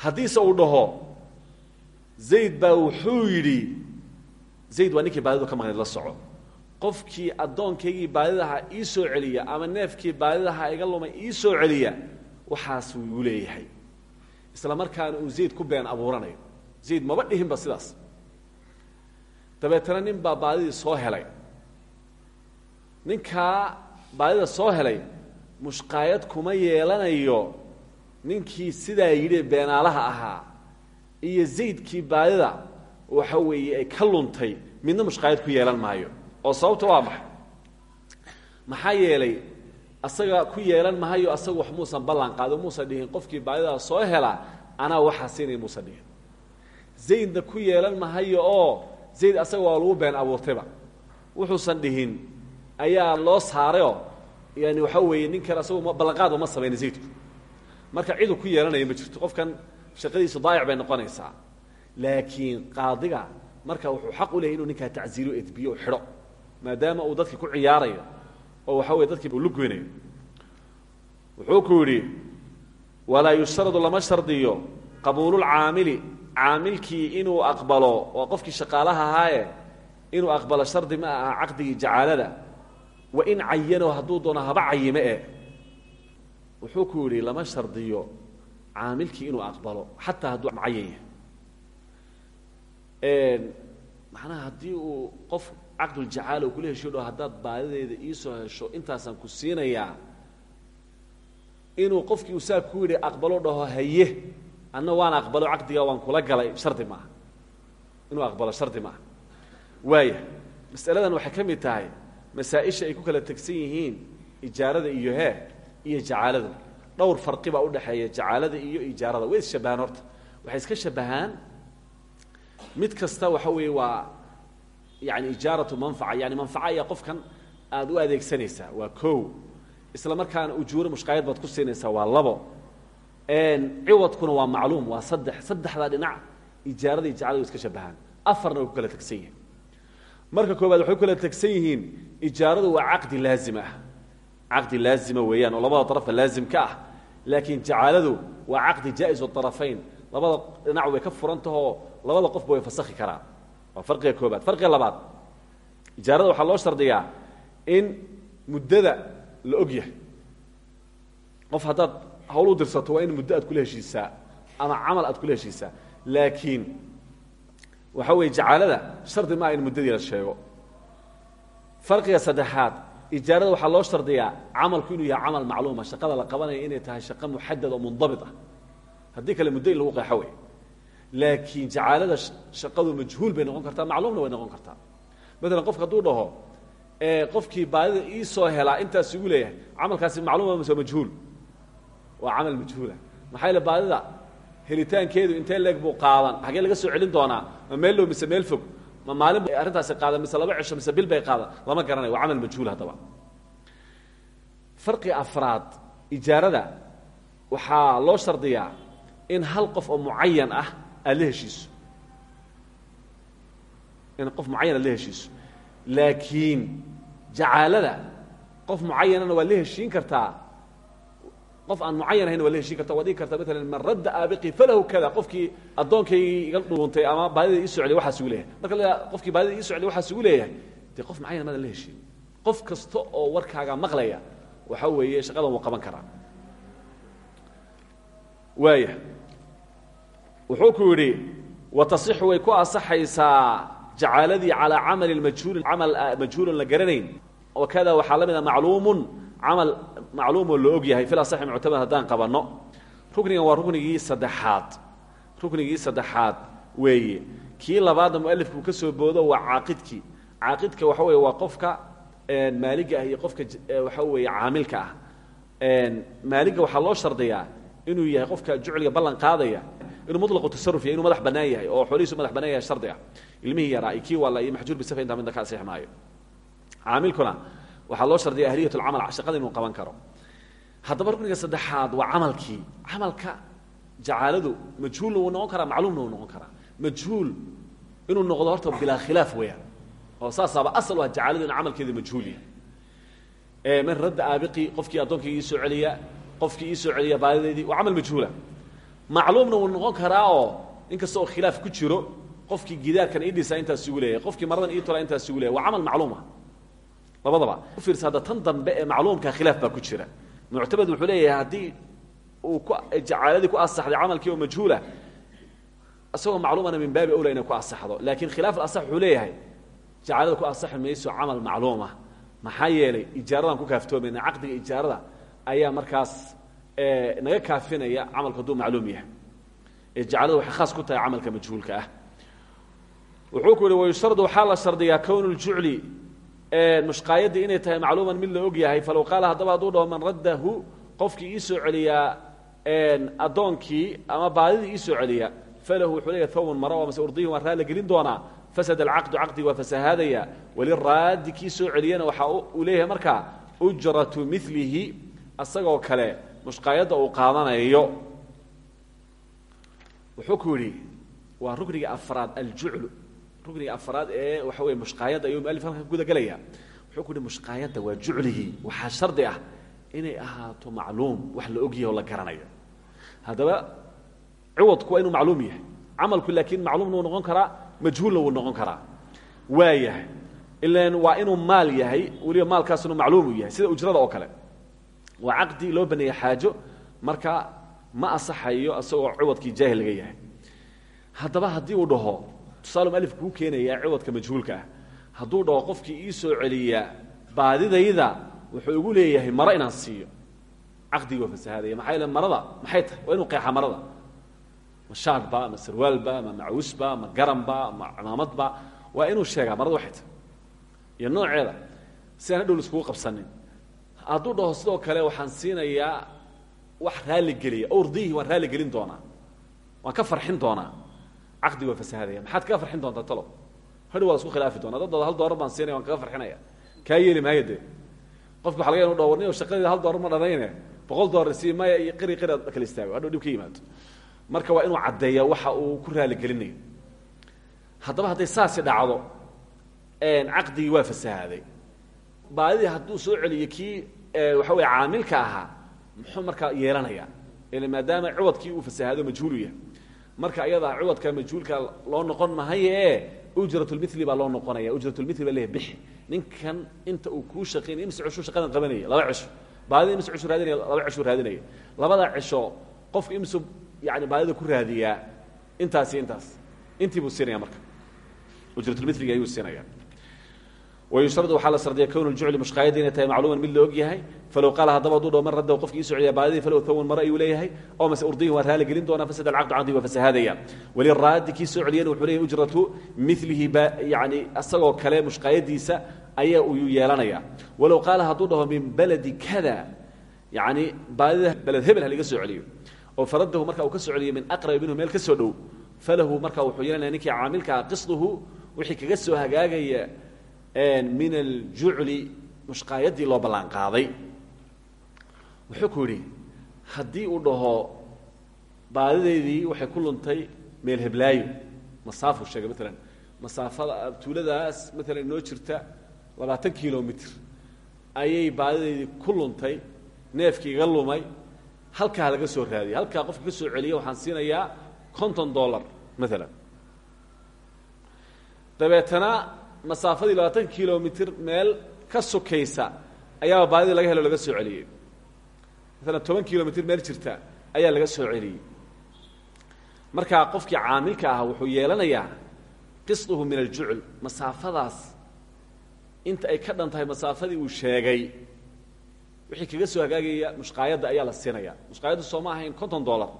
haddiise uu dhaho zayd baa wuxuu yidhi zayd waa ninkii baadidu ka maqnayd la soco. Qofkii addoonkaygii baadidaha ii soo celiya ama neefkii baadidaha iga lumay ii soo celiya waxaasuu igu leeyahay. Isla markaana uu zayd ku been abuuranayo. Zayd maba dhihinba sidaas. Dabeetana nin baa baadidii soo helay. Ninkaa baadida soo helay mushqaayad kuma yeelanayo ninkii sidaa yidhi beenaalaha ahaa iyo zaydkii baadida waxa weeye ay ka luntay midna mushqaayad ku yeelan maayo. Oo sababta waa maxay maxaa yeelay asaga ku yeelan mahayo asaga wax muusan ballan qaado muusan dhihin. Qofkii baadidaa soo helaa anaa waxaa siinay muusan dhihin. Zaydna ku yeelan mahayo oo zayd asaga waa lagu been abuurtayba. Wuxuusan dhihin ayaa loo saarayoo yani waxa weeye ninkan asagu ballanqaadba ma samayna zaydku marka cidu ku yeelanaya ma qofkan shaqadiisu daayac bay noqonaysaa laakiin qaadiga marka wuxuu xaq u lehay inuu ninkaa tacziilo edbiyo xidho maadaama uu dadkii ku ciyaarayo oo waxa weye dadkii uu lugoynayo wuxuu ku yidhi walaa yushtaradu lama shardiyo qabuululcaamili caamilkii inuu aqbalo waa qofkii shaqaalaha ahaaye inuu aqbalo shardi ma aha caqdigii jacaalada wain cayano hadduu haba cayime e wuxuu ku yidhi lama shardiyo caamilkii inuu aqbalo xataa hadduu mucayan yahay macnaha haddii uu qof caqduljacaala kula heshiyo dho haddaad baadideeda iisoo hesho intaasaan ku siinayaa inuu qofkii uu saa ku yidhi aqbalo dhaho haye. Anna waan aqbalo caqdiga waan kula galay. Shardi maaha. Inuu aqbalo shardi maaha. Waaya masaladan waxay ka tahay masaa-isha ay ku kala tegsan yihiin ijaarada iyo hee iyo jacaaladu dhowr farqi baa udhaxeeya jacaalada iyo ijaarada. Way isshabahaan horta. Waxay iska shabahaan mid kasta waxa weeye waa yani ijaaratu manfaca yani manfaca ayaa qofkan aada u adeegsanaysaa waa kow. Isla markaana ujuuro mushqaayad baad ku siinaysaa waa labo. Ciwadkuna waa macluum waa saddex saddexdaa dhinac ijaarada iyo jacaladu iska shabahaan. Afarna ku kala tegsan yihiin. Marka koobaad waxay ku kala tegsan yihiin ijaaradu waa caqdi laazim ah. Laazima weeyaan oo labada darafka laazim ka ah. Laakiin jacaaladu waa caqdi jaa-is arafayn labada dhinac way ka furantahoo labada qofba way fasakhi karaan. Waa farqiga koobaad. Farqiga labaad ijaarada waxaa loo shardiyaa in muddada la og yahay. Qof haddaad hawl u dirsato waa in muddo aad kula heshiisaa ama camal aad kula heshiisaa. Laakiin waxa weeye jacaalada shardi maa in muddadii la sheego. Farqiga saddexaad ijaarada waxaa loo shardiyaa camalku inuu yahay camal macluuma. Shaqada la qabanaya inay tahay shaqo muxadad oo mundabit ah. Haddii kale muddo in lagu qeexo wey laakiin jacaalada shaqadu majhuul bay noqon kartaa macluumna way noqon kartaa. Maalan qofka hadduu dhaho qofkii baadida ii soo helaa intaas igu leeyahay camalkaasi macluuma mase majhuul? Waa camal majhuula maxaa yaele baadida helitaankeedu intee leeg buu qaadan? Xagee laga soo celin doonaa? Ma meel dhow mise meel fog? Ma maalin arrintaasi qaadan mise laba cisho mise bil bay qaadan? Lama garanayo waa camal majhuul haddaba. Farqi afraad ijaarada waxaa loo shardiyaa in hal qof oo mucayan ah aad la heshiiso in qof mucayan aad la heshiiso laakiin jacaalada qof mucayanana waa la heshiin kartaa. Qof aan mucayan ahayn waa la heshiin karta waa dhigi karta maalan man radda aabiqii falahu kada qofkii addoonkaygii iga dhuuntay ama baadida ii socday waxaas ugu leeyahay. Marka la qofkii baadida ii socday waxaas ugu leeyahay. Dee qof mucayan madan la heshiin. Qof kasta oo warkaaga maqlaya waxa weeye shaqadan wuu qaban karaa. Waaya wuxuu ku yidhi watasixu way ku asaxaysaa jacaaladii calaa camali majhuulin camal majhuulun la garanayn. Wakada waxaa la mid a macluumun camal macluumoo la og fil asaxi muctamad haddaan qabanno. Ruknigan waa ruknigii saddexaad. Ruknigii saddexaad weeye. Kii labaadna mualifku ka soo boodo waa caaqidkii. Caaqidka waxa weeye waa qofka maaliga ah iyo qofka waxa weeye caamilka ah. Maaliga waxaa loo shardiyaa inuu yahay qofka jucliga ballan qaadaya inuu muطlaqu tasaruf yahay inuu madax bannaan yahay oo xoolihiisu madax bannaan yahay shardi ah ilmihii yaraa iyo kii waala iyo maxjuur bisafa intaa midna ka asixi maayo caamilkuna waxaa loo shardiya ahliyat lcamal shaqada inuu qaban karo. Haddaba rukniga saddexaad waa camalkii. Camalka jacaaladu majhuulna wuu noqon karaa macluumna wuu noqon karaa. Majhuul inuu noqdo horta bilaa khilaaf weeyaan. Oo saasaaba asal u ah jacaaladu in camalkeeda majhuul yahay. Man radda aabiqii qofkii addoonkii ii soo celiya qofkii ii soo celiya baadideedii waa camal majhuula macluumna wuu noqon karaa oo inkasta oo khilaaf ku jiro qofkii gidaarkan ii dhisa intaas igu leeyahay qofkii maradan ii tola intaas igu leeyahay waa camal macluuma labadaba u tan dambe ee macluumka khilaaf baa ku jira. Muctamad wuxuu leeyahay haddii uu ku jacaaladii ku asaxday camalkii oo majhuulah isagoo macluumana min baabi awla inay ku asaxdo laakiin khilaaf alasax wuxuu leeyahay jacaalada ku asaxi mayso camal macluuma maxaa yeelay ijaaradan ku kaaftoomayna caqdiga ijaarada ayaa markaas naga kaafinaya camalku hadduu macluum yahay. Ee jacaladu waxay khaas ku tahay camalka majhuulka ah. Wuxuu ku yihi wayushardu waxaa la shardiyaa kown ljucli mushqaayadii inay tahay macluuman mid la og yahay. Falow qaala haddaba hadduu dhaho raddahu qofkii ii soo celiyaa addoonkii ama baadidii ii celiya falahu wuxuu maro oo mase urdihi waan raala gelin doonaa. Fasad alcaqdu caqdigi waa fasahaadaya. Waliraaddi kii soo celiyana waxaa uu leeyahay markaa ujratu milihi asagoo kale mushqaayadda uu qaadanayo. Wuxuu ku yidhi waa rukniga afraad aljuclu rukniga afraad ee waxa weye mushqaayadda ayuu mualif halkan guda gelaya wuxuu ku yihi mushqaayadda waa jucligii waxaa shardi ah inay ahaato macluum wax la ogyahay oo la garanayo. Haddaba ciwadku waa inuu macluum yahay. Camalku laakiin macluumna wuu noqon karaa majhuulna wuu noqon karaa. Waa yahay. Ilan waa inuu maal yahay weliba maalkaasuna macluum uu yahay sida ujrada oo kale waa caqdi loo baneeyey xaajo marka ma asaxayo isagoo ciwadkii jaahil laga yahay. Haddaba haddii uu dhaho tusaale mualif kuu keenayaa ciwadka majhuulka ah. Dhaho qofkii ii soo celiya baadidayda wuxuu igu leeyahay maro inaan siiyo. Caqdigi waa fasahaadaya. Maxaa yeele marada maxay tahay? Waa qeexa marada. Ma shaadhba ma sarwaalba ma macuusba ma garanba ma cimaamadba waa inuu sheegaa marada waxay tahay. Iyo nooceeda si aan hadhow laiskugu qabsanin hadduu dhaho sidoo kale waxaan siinayaa wax raali geliya. Ordihi waan raali gelin doonaa. Waan ka farxin doonaa. Caqdigi waa fasahaadaya maxaad kaga farxin doontaa talo hadhow waa isku khilaafi doonaa. Daddooda hal doolar baan siinaya waan kaga farxinaya kaa yeeli maayo dee. Qofka waxa laga inu dhaho warniyo shaqadeeda hal doolar ma dhanayne boqol doolar sii maya iyo qiri qiri kala istaago. Hadhow dhib ka marka waa inuu caddeeya waxa uu ku raali gelinayo. Haddaba hadday saasi dhacdo caqdigii waa fasahaaday baadidii hadduu soo celiyo kii waxa weye caamilka ahaa muxuu markaa yeelanayaa ila maadaama ciwadkii uu fasahaado majhuulu yahay. Marka ayadaa ciwadka majhuulka loo noqon mahaye ujratulmili baa loo noqonaya. Ujratulmili baa leeyahy bixi. Ninkan inta uu kuu shaqaynaya imise cishuu shaqadan qabanaya laba cisho baadida imise cishuu raadinaya laba cishuu raadinaya. Labada cisho qofka imise yani baadida ku raadiyaa intaas iyo intaas. Intii buu siinaya marka. Ujratulmiliga ayuu siinaya wayushradu waxaa la sardiya kown ljucli mushqaayadii inay tahay macluuman mid la og yahay falow qaala haddaba hadduu dhaho man radda qofki ii soceliya baadidii falow thawman mare ayuu leeyahay oo mase urdihi waan raali gelin doonaa fasad alcaqdu caqdigi waa fasahaadaya waliraaddi kii soo celiyana wuxuu leeyahay ujratu milihi ba yani asagoo kale mushqaayadiisa ayaa uu yeelanaya walow qaala hadduu dhaho min beledi kada yani baadida beled hebel ha laga soo celiyo oo faradahu marka uu ka soo celiyey min aqrabi minhu meel ka soo dhow falahu marka wuxuu yeelanaya ninkii caamilka ah qisduhu wixii kaga soo hagaagaya min aljucli mushqaayadii loo ballaan qaaday. Wuxuu ku yidhi haddii uu dhaho baadideydii waxay ku luntay meel heblaayo masaafuu sheegay maalan masaafada tuuladaas maalan inoo jirta labaatan kilomitr ayay baadideydii ku luntay neefkii iga lumay halkaa laga soo raadiyay halkaa qofka ka soo celiya waxaan siinayaa konton dollar maalan dabeetana masaafadii labaatan kilomitr meel ka sokaysa ayaaba baadidii laga helo laga soo celiyey. Maalan toban kilomitr meel jirta ayaa laga soo celiyey. Markaa qofkii caamilka ah wuxuu yeelanayaa qisduhu min aljucl masaafadaas inta ay ka dhan tahay uu sheegay wixii kaga soo hagaagaya mushqaayadda ayaa la siinaya. Mushqaayaddu sooma ahayn dollar.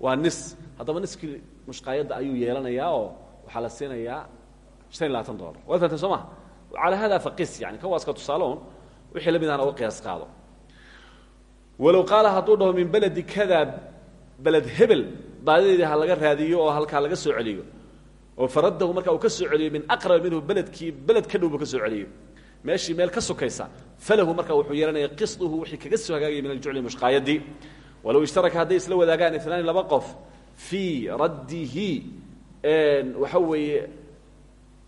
Waa nis. Haddaba niskii mushqaayadda ayuu yeelanayaa oo waxaa la siinayaa dollar. Waad fahamtay soo ma? Calaa hada faqis yani kan waa iska tusaale un wixii la mid ahna uga qiyaas qaado. Walow qaala hadduu dhaho min beledi kada beled hebel baadideedii ha laga raadiyo oo halkaa laga soo celiyo. Oo faradahu marka uu ka soo celiyo min aqrab minhu beledkii beled ka dhow buu ka soo celiyo. Meeshii meel ka sokaysa falahu marka wuxuu yeelanaya qisduhu wixii kaga soo hagaagaya min aljucli mushqaayadii walow ishtaraka hadday isla wadaagaan itnaani laba qof fii raddihi waxa weeye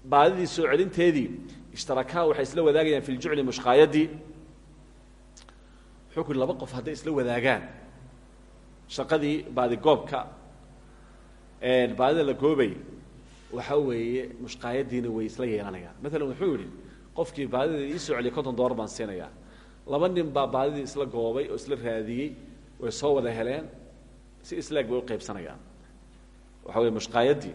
baadidii soo celinteedii ishtarakaa waxay isla wadaagayaan fi ljucli mushqaayadii. Wuxuu laba qof hadday isla wadaagaan shaqadii baadigoobka baadida la goobay waxa weeye mushqaayadiina way isla yeelanayaan. Maalan wuxuu yidhi qofkii baadida ii soo konton dollar baan siinayaa. Laba nin baa baadidii isla goobay oo isla raadiyey way soo wada heleen si islaag bay qaybsanayaan. Waxa weye mushqaayadii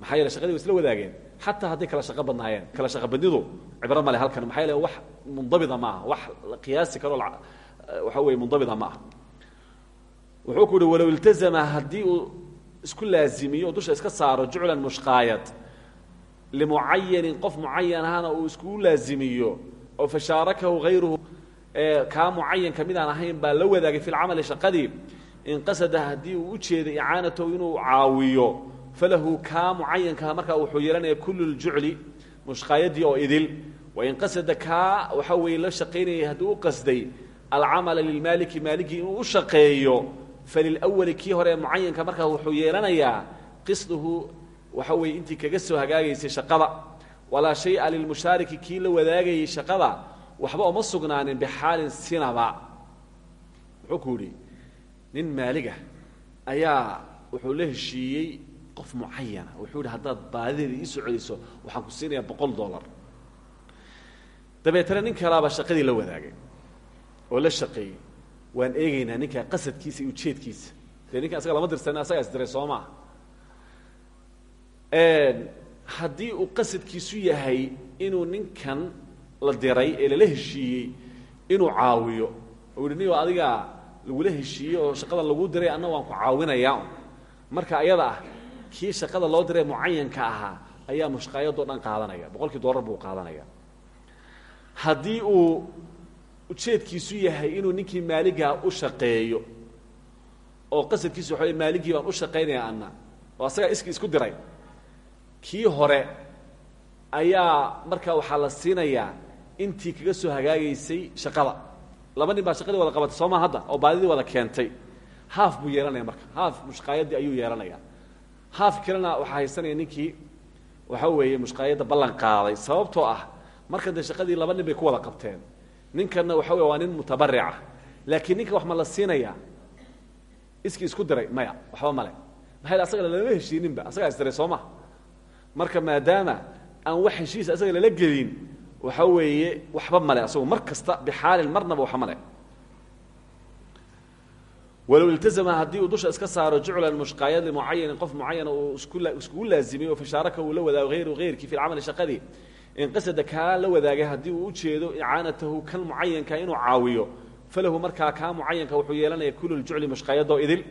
maxaa yeele shaqadii isla wadaageen xataa hadday kala shaqo badnaayeen kala shaqo badnidu cibro male halkan maxaa yeele wax mundabida ma aha wax la qiyaasi karo waxa weye mundabida ma aha wuxuu ku uhi walow iltazama haddii uu isku laazimiyo oo dusha iska saaro juclan mushqaayad limucayanin qof mucayan ahana uu iskugu laazimiyo oo fashaarakahu hayruhu kaa mucayanka midaan ahayn baa la wadaagay fi lcamali shaqadii inqasada haddii uu u jeeday icaanatahu inuu caawiyo falahu kaa mucayankaa markaa wuxuu yeelanaya kulu ljucli mushqaayadii oo idil. Wain qasada kaa waxa weeye la shaqaynayay haddii u qasday alcamala lilmaaliki maaligii inuu u shaqeeyo falilawali kii hore mucayanka markaa wuxuu yeelanayaa qisduhu waxa weeye intii kaga soo hagaagaysay shaqada. Walaa shaya lilmushaariki kii la wadaagayay shaqada waxba uma sugnaanin bixaalin sinaba. Wuxuu ku nin maaliga ayaa wuxuu la heshiiyey qof mucayana wuxuu yidhi haddaad baadideeda ii soo celiso waxaan ku siinayaa boqol dollar. Dabeetana nin kalaaba shaqadii la wadaagay oo la shaqeeyey. Waan eegaynaa ninkaa qasadkiisa iyo ujeedkiisa. Dee ninkan asaga lama dirsan asagaa is diray soo maa haddii uu qasadkiisu yahay inuu ninkan la diray ee lala heshiiyey inuu caawiyo oo yihi niyo adigaa lagula oo shaqada lagu diray anna waan ku caawinayaa. Marka ayada ah kii shaqada loo diray mucayanka ahaa ayaa mushqaayadoo dhan qaadanaya. Boqolkii dollar buu qaadanaya. Haddii uu ujeedkiisu yahay inuu ninkii maaligaa u shaqeeyo oo qasadkiisu waxa maaligii baan u shaqaynaya anna. Oo asagaa iski isku diray. Kii hore ayaa markaa waxaa la siinayaa intii kaga soo hagaagaysay shaqada. Laba nin baa shaqadii wada qabatay soo maa hadda? Oo baadidii wada keentay. Haaf buu yeelanaya marka. Haaf mushqaayadii ayuu yeelanaya haaf kalena waxaa haysanaya ninkii waxa weeye mushqaayadda ballan qaaday sababtoo ah markan dee shaqadii laba nin bay ku wada qabteen. Ninkanna waxa wey waa nin mutabarica laakiin ninka wax ma la siinaya iskii isku diray maya waxba male maxaa asaga lama heshiininba asagaa isdiray soo ma marka maadaama aan wax heshiis asaga lala gelin waxa weeye waxba male asagu mar kasta bixaalin marnaba waxba male walow iltazama haddii uu dusha iska saaro juclan mushqaayad limucayanin qof mucayana uu isku iskugu laazimay oo fashaaraka uu la wadaago hayru hayrkii fi lcamali shaqadii inqasada kaa la wadaagay haddii uu ujeedo icaanatahu kan mucayanka inuu caawiyo falahu markaa kaa mucayanka wuxuu yeelanaya kulu ljucli mushqaayadoo idil.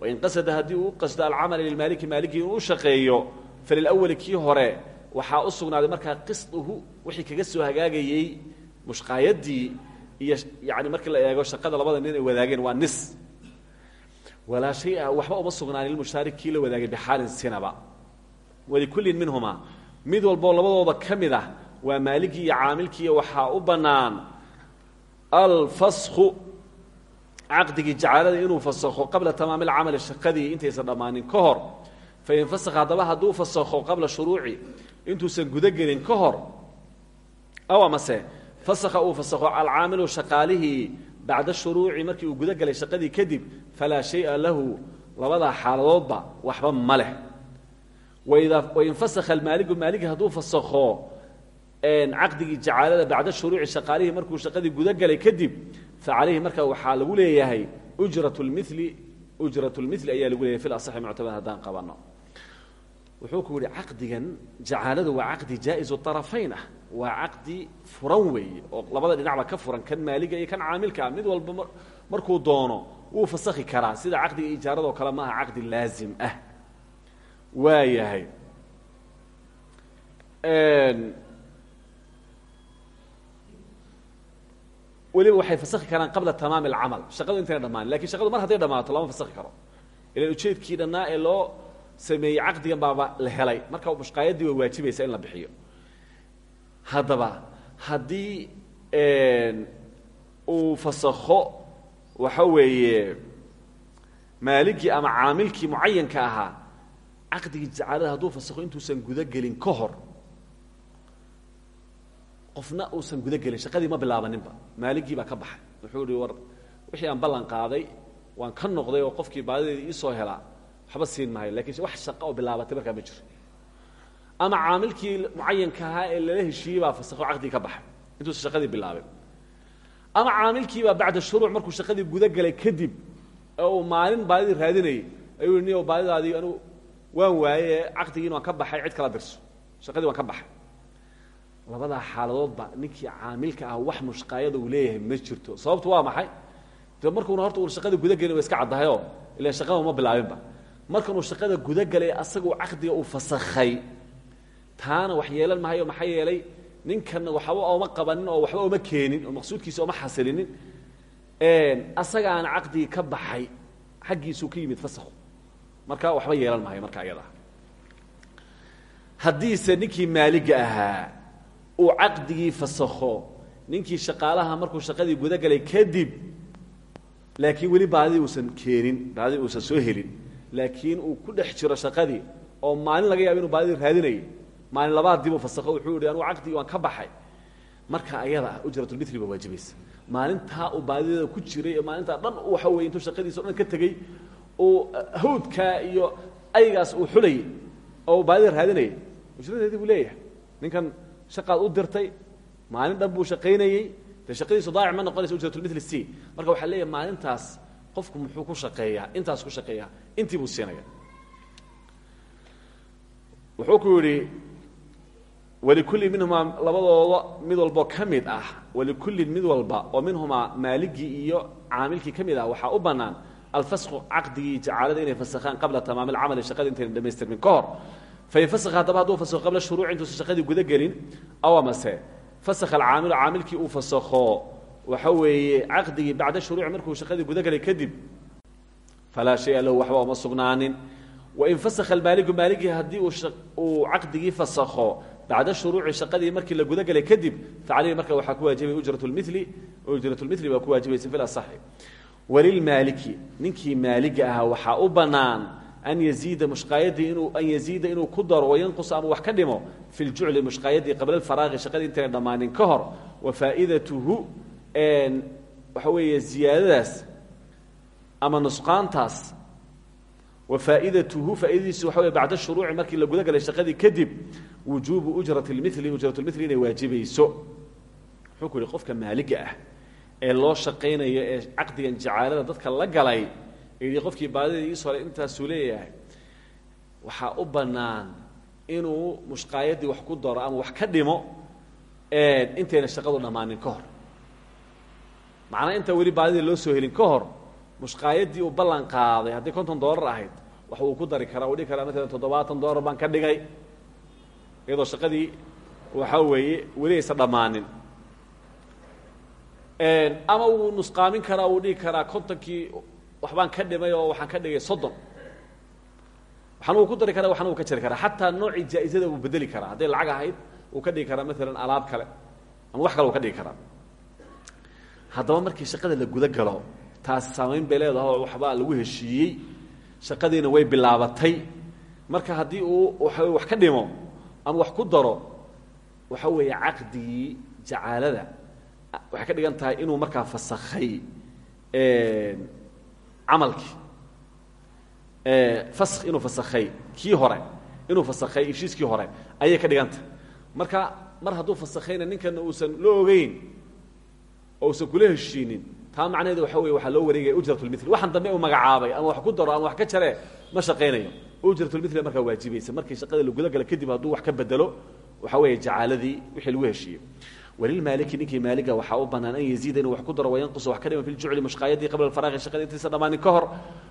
Wain qasada haddii uu u qasdo alcamala lilmaaliki maaligii inuu u shaqeeyo falilawali kii hore waxaa u sugnaaday markaa qisduhu wixii kaga soo hagaagayey mushqaayadii iyo yani markii walaa shay-a waxba uma sugnaanin lilmushtaari kii la wadaagay bixaalin sinaba walikullin minhumaa mid walboo labadooda ka mid ah waa maaligii iyo caamilkiiyo waxaa u bannaan alfasku caqdigii inuu fasakho qabla tamaami lcamali shaqadii intaysan dhammaanin ka hor fain fasakha haddaba hadduu fasakho qabla shuruuci intuusan gudagelin ka hor aw amase fasakha uu fasakho alcaamilu shaqaalihii bacda shuruuci markii uu gudagelay shaqadii kadib falaa shaya lahu labadaa xaaladoodba waxba ma leh. Waidaa wain fasakha almaaligu maaligi hadduu fasakho caqdigii jacaalada bacda shuruuci shaqaalihii markuu shaqadii gudagelay kadib fa calayhi markaa waxaa lagu leeyahay ujrat lmili ujrat lmili ayaa lagu leeyahay fi lasaxi muctamad haddaan qabanno wuxuu ku yihi caqdigan jacaaladu waa caqdi jaa-izu طarafayn ah waa caqdi furan weeye oo labada dhinacba ka furan kan maaliga iyo kan caamilkaa mid walba markuu doono wuu fasakhi karaa. Sida caqdiga ijaaradoo kale maaha caqdi laazim ah. Waa yahay. Weliba waxay fasakhi karaan qabla tamaami alcamal. Shaqadu intayna dhammaanin laakiin shaqadu mar hadday dhammaato lama fasakhi karo. Ilan ujeedkii dhannaa ee loo sameeyey caqdigan baaba la helay. Marka mushqaayadii way waajibaysaa in la bixiyo. Haddaba haddii uu fasakho waxa weeye maaligii ama caamilkii mucayanka ahaa caqdigii jacaalada hadduu fasakho intuusan gudagelin ka hor qofna uusan gudagelin shaqadii ma bilaabaninba. Maaligii baa ka baxay. Wuxuu war wixii aan ballan qaaday waan ka noqday oo qofkii baadideedii iisoo helaa waxba siin maayo laakiin wax shaqa oo bilaabatay markaa ma jiro. Ama caamilkii mucayanka ahaa ee lala heshiiyey baa fasakho ka baxay intuusan shaqadii bilaabin ama caamilkiibaa bacda shuruuc markuu shaqadii gudagelay kadib oo uu maalin baadidii raadinayay ayuu niyo baadidaadii anigu waan waaye caqdigiin waan ka baxay cid kala dirso. Shaqadii waan ka baxay. Labadaa xaaladoodba ninkii caamilka ah wax mushqaayada uu leeyahay ma jirto. Sababtu waa maxay? De horta uu shaqada gudagelin wa iska caddahayoo? Ila shaqada uma bilaabinba markanuu shaqada gudagelay asaguu caqdiga uu fasakhay. Taana wax yeelan mahayo maxaa yeelay? Ninkanna waxba ooma qabanin oo waxba oma keenin oo maqsuudkiisa oma xasilinin. Asagaana caqdigii ka baxay xaggiisuu ka yimid marka waxba yeelan mahayo marka iyada haddiise ninkii maaliga ahaa uu caqdigii fasakho ninkii shaqaalaha markuu shaqadii gudagelay kadib laakiin weli baadidii uusan keenin baadidii uusan soo helin laakiin uu ku dhex jiro shaqadii oo maalin laga yaabo inu baadidii raadinayay maalin labaad dib u fasakho wuxuu yihi anugu caqdigii waan ka baxay. Marka ayada ah ujratulmitri baa waajibaysa maalintaa uu baadideeda ku jiray ee maalintaa dhan waxa weye intuu shaqadiisa o dhan ka tegey uu hawdkaa iyo aygaas uu xulayay oo baadida raadinayay. Ujradeedii buu leeyahay ninkan shaqaad u dirtay maalin dhan buu shaqaynayey dee shaqadiisu daa'ic ma noqonaysa ujratulmitli c. Marka waxaa leeyahay maalintaas qofku muxuu ku shaqeeyaa intaas ku shaqeeyaa intii buu siinaya wuxuu ku yidhi walikulli minhumaa labadooda mid walboo ka mid ah walikullin mid walba oo minhumaa maaligii iyo caamilkii ka mid ah waxaa u bannaan alfasku caqdigii jacaalada inay fasakhaan qabla tamaami alcamali shaqadii intayna dhamaystirmin ka hor. Fain fasakha haddaba hadduu fasakho qabla shuruuci intuusan shaqadii guda gelin aw amase fasakha alcaamilu caamilkii uu fasakho waxa weeye caqdigii bacda shuruuci markuu shaqadii gudagelay kadib falaa shaya lahu waxba uma sugnaanin. Wain fasakha almaaligu maaligii haddii uu caqdigii fasakho bacda shuruuci shaqadii markii la gudagelay kadib facaleyhi marka waxaa ku waajibaya ujrat lmili ujrat lmili baa ku waajibaysa fi lasaxi walilmaaliki ninkii maaliga ahaa waxaa u bannaan an yaziida mushqaayadii inuu an yaziida inuu ku daro wayanqusa ama wax ka dhimo fi ljucli mushqaayadii qabla alfaraaqi shaqadii intayna dhammaanin ka hor wa faa'idatuhu waxa weeye ziyaadadaas ama nusqaantaas wa faa'idatuhu faaidadiisu waxa wey bacda shuruuci markii la gudagalay shaqadii kadib wujuubu ujrati lmili ujratulmili inay waajibayso wuxuu ku yihi qofka maaliga ah ee loo shaqaynayo ee caqdigan jacaalada dadka la galay yidhi qofkii baadida iis hore intaasuu leeyahay waxaa u bannaan inuu mushqaayadii wax ku daro ama wax ka dhimo intayna shaqadu dhammaanin ka hor macnaa intaa weli baadidii loo soo helin ka hor mushqaayadii uu ballan qaaday haddii konton dollar ahayd wax uu ku dari karaa uu dhihi karaa maalan toddobaatan dollar baan ka dhigay. Iyadoo shaqadii waxaa weeye weli aysan dhammaanin. Ama wuu nusqaamin karaa wuu dhihi karaa kontonkii waxbaan ka dhimay oo waxaan ka dhigay soddon. Waxna uu ku dari karaa waxna uu ka jari karaa. Xataa noocii jaa-izada uu bedeli karaa. Hadday lacag ahayd uu ka dhigi karaa maalan alaab kale. Ama wax kale uu ka dhigi karaa haddaba markii shaqada la guda galo taasi saamayn bay leedaha oo waxbaa lagu heshiiyey. Shaqadiina way bilaabatay. Marka haddii uu waa wax ka dhimo ama wax ku daro waxa weeye caqdigii jacaalada waxay ka dhigan tahay inuu markaa fasakhay camalkii. Fask inuu fasakhay kii hore inuu fasakhay heshiiskii hore ayay ka dhigan tahay. Marka mar hadduu fasakhayna ninkana uusan la oo usan kula heshiinin taa macnaheedu waxa wey waxaa loo wareegaya ujratulmil waxaan dambe u magacaabay ama wax ku daro ama wax ka jaree ma shaqaynayo ujratulmil markaa waajibaysa. Markii shaqada la guda gala kadib hadduu wax ka bedelo waxa weeye jacaaladii wixii lagu heshiiyey. Walilmaaliki ninkii maaliga waxaa u banaan an yaziida inuu wax ku daro wayanqusa wax ka dhima fi ljucli mushqaayadii qabla alfaraaqi shaqada intiisa dhammaanin ka hor.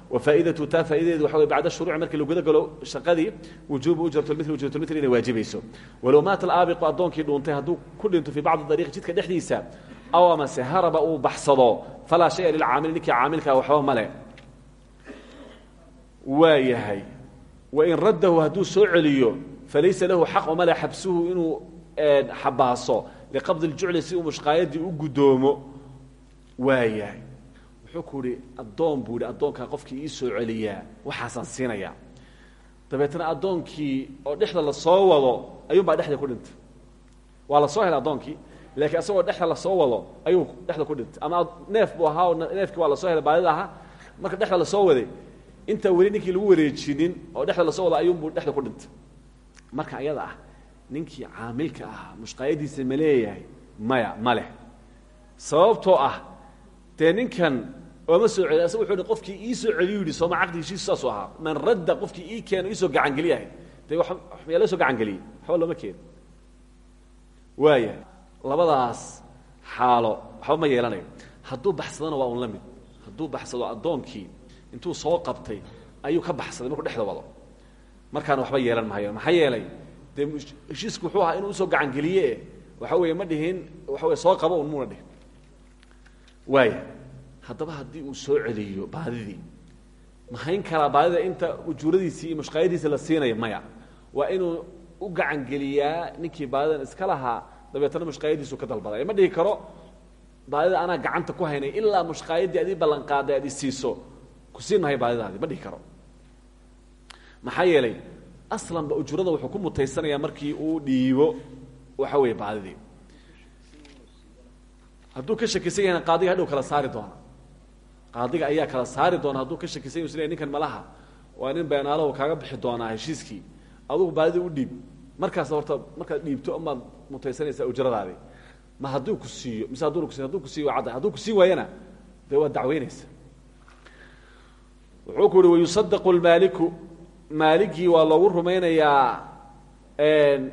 Wa faaidatu taa faa'idadeedu waxa wey bacda shuruuci markii laguda galo shaqadii wujuubu ujratulmil ujratulmil inay waajibayso walow maata alaabiqu addoonkii dhuuntay hadduu ku dhinto fii bacdi dariiqi jidka dhexdiisa aw amase haraba uu baxsado. Falaa shaya lilcaamili ninkii caamilkaa waxba male waa yahay. Wain raddahu hadduu soo falaysa lahu xaq male xabsuhu inuu xabaaso. Liqabdi اljucli si uu u guddoomo waa yahay. Wuxuu ku ihi addoon buu ihi addoonkaa qofkii ii soo celiyaa. Waxaasaan oo dhexda la soo wado ayuunbaa dhexda ku dhintay. Waa soo helay addoonkii laakiin asagoo dhexda la soo wado ayuu dhexda ku dhintay. Ama neef buu ahaa neefkii waa la soo helay baadida ahaa. Marka dhexda la soo waday intaa weli ninkii lagu wareejinin oo dhexda la soo wado ayuunbuu dhexda ku dhintay. Marka ayada ah ninkii caamilka ahaa mushqaayadiisa ma leeyahay maya ma leh. Sababtoo ah dee ninkan ooma soo celiy asag wuxuu qofkii ii soo celiyu yidhi sooma caqdi heshiisu saasuu ahaa. Man radda qofkii ii keeno iisoo gacangeliyahay dee wax yaa la soo gacangeliyey waxba looma keeno waaya labadaas xaalo waxba ma yeelanayo. Hadduu baxsadona waa un la mid. Hadduu baxsado addoonkii intuu soo qabtay ayuu ka baxsaday markuu dhexda wado. Markaana waxba yeelan maayo maxaa yeelay? Dee wuxuu ahaa inuu u soo gacangeliye waxa weeye ma dhihin waxa weye soo qabo un muuna dhihin. Waaya haddaba haddii uu soo celiyo baadidii mahayn karaa baadida inta ujuuradiisii iyo mushqaayadiisa la siinayo maya? Waa inuu u gacangeliyaa ninkii baadidan iska lahaa dabeetna mushqaayadiisu ka dalbaday ma dhihi karo baadida anaa gacanta ku haynay ilaa mushqaayaddii adii ballanqaaday ad isiiso ku siin mahay baadidaadi ma dhihi karo. Maxaa yeelay aslanba ujurada wuxuu ku mutaysanayaa markii uu dhiibo waxa weeye baadidii hadduu ka shakisan yahayna qaadiga hadhow kala saari doona. Qaadiga ayaa kala saari doona. Hadduu ka shakisan yahu ninkan malaha waa nin beenaalaho kaaga bixi doonaa heshiiskii. Adugu baadidii u dhiib. Markaas horta markaad dhiibto amaad mutaysanaysaa ujradaadi ma hadduu ku siiyo mise hadduna kusi haduu ku siiyo waa cadda hadduu ku siin waayana dee waad dacweynaysa. Wuxuu ku uhi wayusadaqu lmaaliku maaligii waa loogu rumaynayaa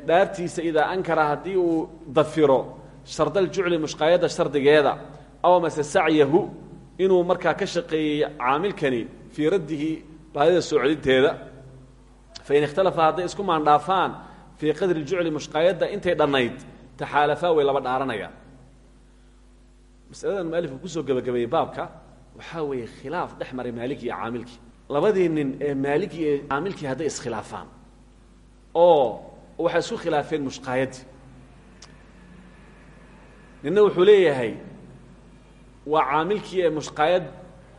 dhaartiisa idaa ankara haddii uu dafiro shardaljucli mushqaayadda shardigeeda aw mase sacyahu inuu markaa ka shaqeeyey caamilkani fii raddihi baadida soo celinteeda. Fain ikhtalafa hadday isku maandhaafaan fii qadri jucli mushqaayadda intay dhannayd taxaalafaa way laba dhaaranayaan. Masaladan mualifka ku soo gebagabeeyey baabka waxaa weeye khilaaf dhex maray maaligii iyo caamilkii. Labadii nin ee maaligii iyo caamilkii hadday iskhilaafaan. Oo waxay isku khilaafeen mushqaayaddii ninna wuxuu leeyahay waa caamilkii ee mushqaayad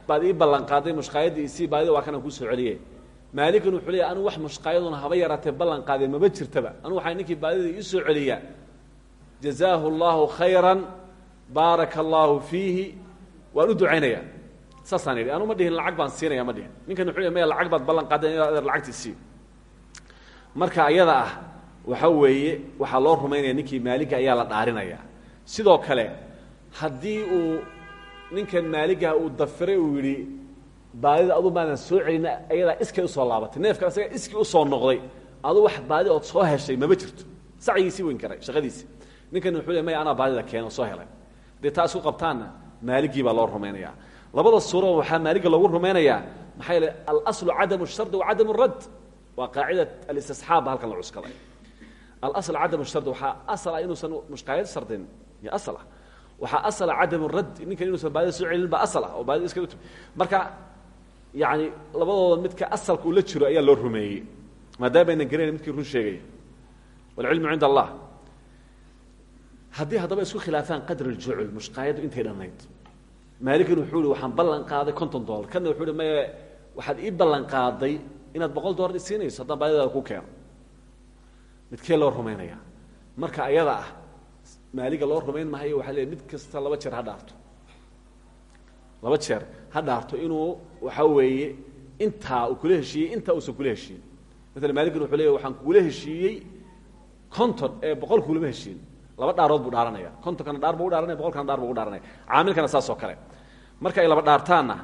baad ii ballanqaaday mushqaayaddii isii baadida waa kanaan kuu soo celiye maaligin wuxuu leeyahy anu wax mushqaayaduna haba yaraatee ballan qaadee maba jirtaba. Anu waxaa ninkii baadida ii soo celiyaa. Jazaahu اllahu khayra baaraka allahu fiihi. Waan u ducaynaya saasaan ma dhihin lacag baan siinaya ma dhihin. Ninkan wuxuu maya lacag baad ballan qaadeen inaad adeer marka ayada ah waxa weeye waxaa loo rumaynaya ninkii maaliga ayaa la dhaarinaya sidoo kale haddii uu ninkan maaligaha uu dafiray uu yidhi baadida adu maadan soo celina ayadaa iskay u soo laabatay. Neefka asaga iskii u soo noqday adu wax baadi ood soo heshay mama jirto. Sacyigiisii weyn karay shaqadiisi. Ninkan wuxuu le maya baadida keeno soo helay. Dee taa isku qabtaanna baa loo rumaynaya labada suuro waxaa maaliga loogu rumaynayaa maxaa yeele alaslu cadamu shardi wa cadamu radd. Waa qaacida alistisxaab ba halkan la cuskaday. Alasl cadamu shardi waxaa asala inuusan mushqaayad shardin. Iyo asal ah waxaa asala cadamu radd. Ninkan inuusan baadida soo celin ba asal ah oo baadida iska marka yani labadooda midka asalka uu la jiro ayaa loo rumeeyey maadaama aynan garanayn midkii run sheegaya walcilmu cinda allah. Haddii haddaba isku khilaafaan qadr aljucl mushqaayaddu intay dhannayd. Maaligin wuxuu ihi waxaan ballan qaaday konton dollar kana wuxuu maya waxaad ii ballan qaaday inaad boqol dollar isiinayso haddaan baadidaada ku keeno. Midkee loo rumaynaya marka ayada ah maaliga loo rumayn mahayo waxaa leey mid kasta laba jeer ha dhaarto. Laba jeer ha dhaarto inuu waxa weeye intaa uu kula heshiiyey intaa uusan kula heshiin. Maala maaligin wuxuu leeya waxaan kula heshiiyey conton ee boqol kulama heshiin. Laba dhaarood buu dhaaranaya. Kontonkana dhaar buu u dhaaranaya boqolkana dhaar buu u dhaaranaya. Caamilkana saas oo kale. Marka ay laba dhaartaanna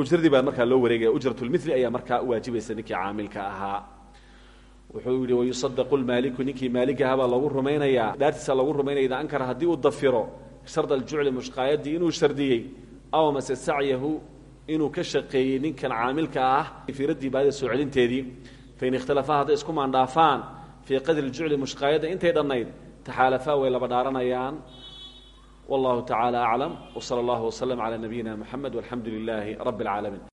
ujradii baa markaa loo wareegaya. Ujratulmili ayaa markaa uwaajibaysa ninkii caamilka ahaa. Wuxuu yihi wayusadaqu lmaaliku ninkii maaligahabaa lagu rumaynayaa. Dhaartiisa lagu rumaynaya ida ankara haddii uu dafiro. Shard aljucli mushqaayadii inuu shardiyey. Aw mase sacyahu inuu ka shaqeeyey ninkan caamilka ah firadii baadida soo celinteedii fain ikhtalafaa hadday isku maandhaafaan fii qadri jucli mushqaayadda intay dhannayd taxaalafaa way laba dhaaranayaan. Wallahu tacaala aclam wsala allahu waslm calaa nabiyina muxamed walxamdu lilaahi rabbi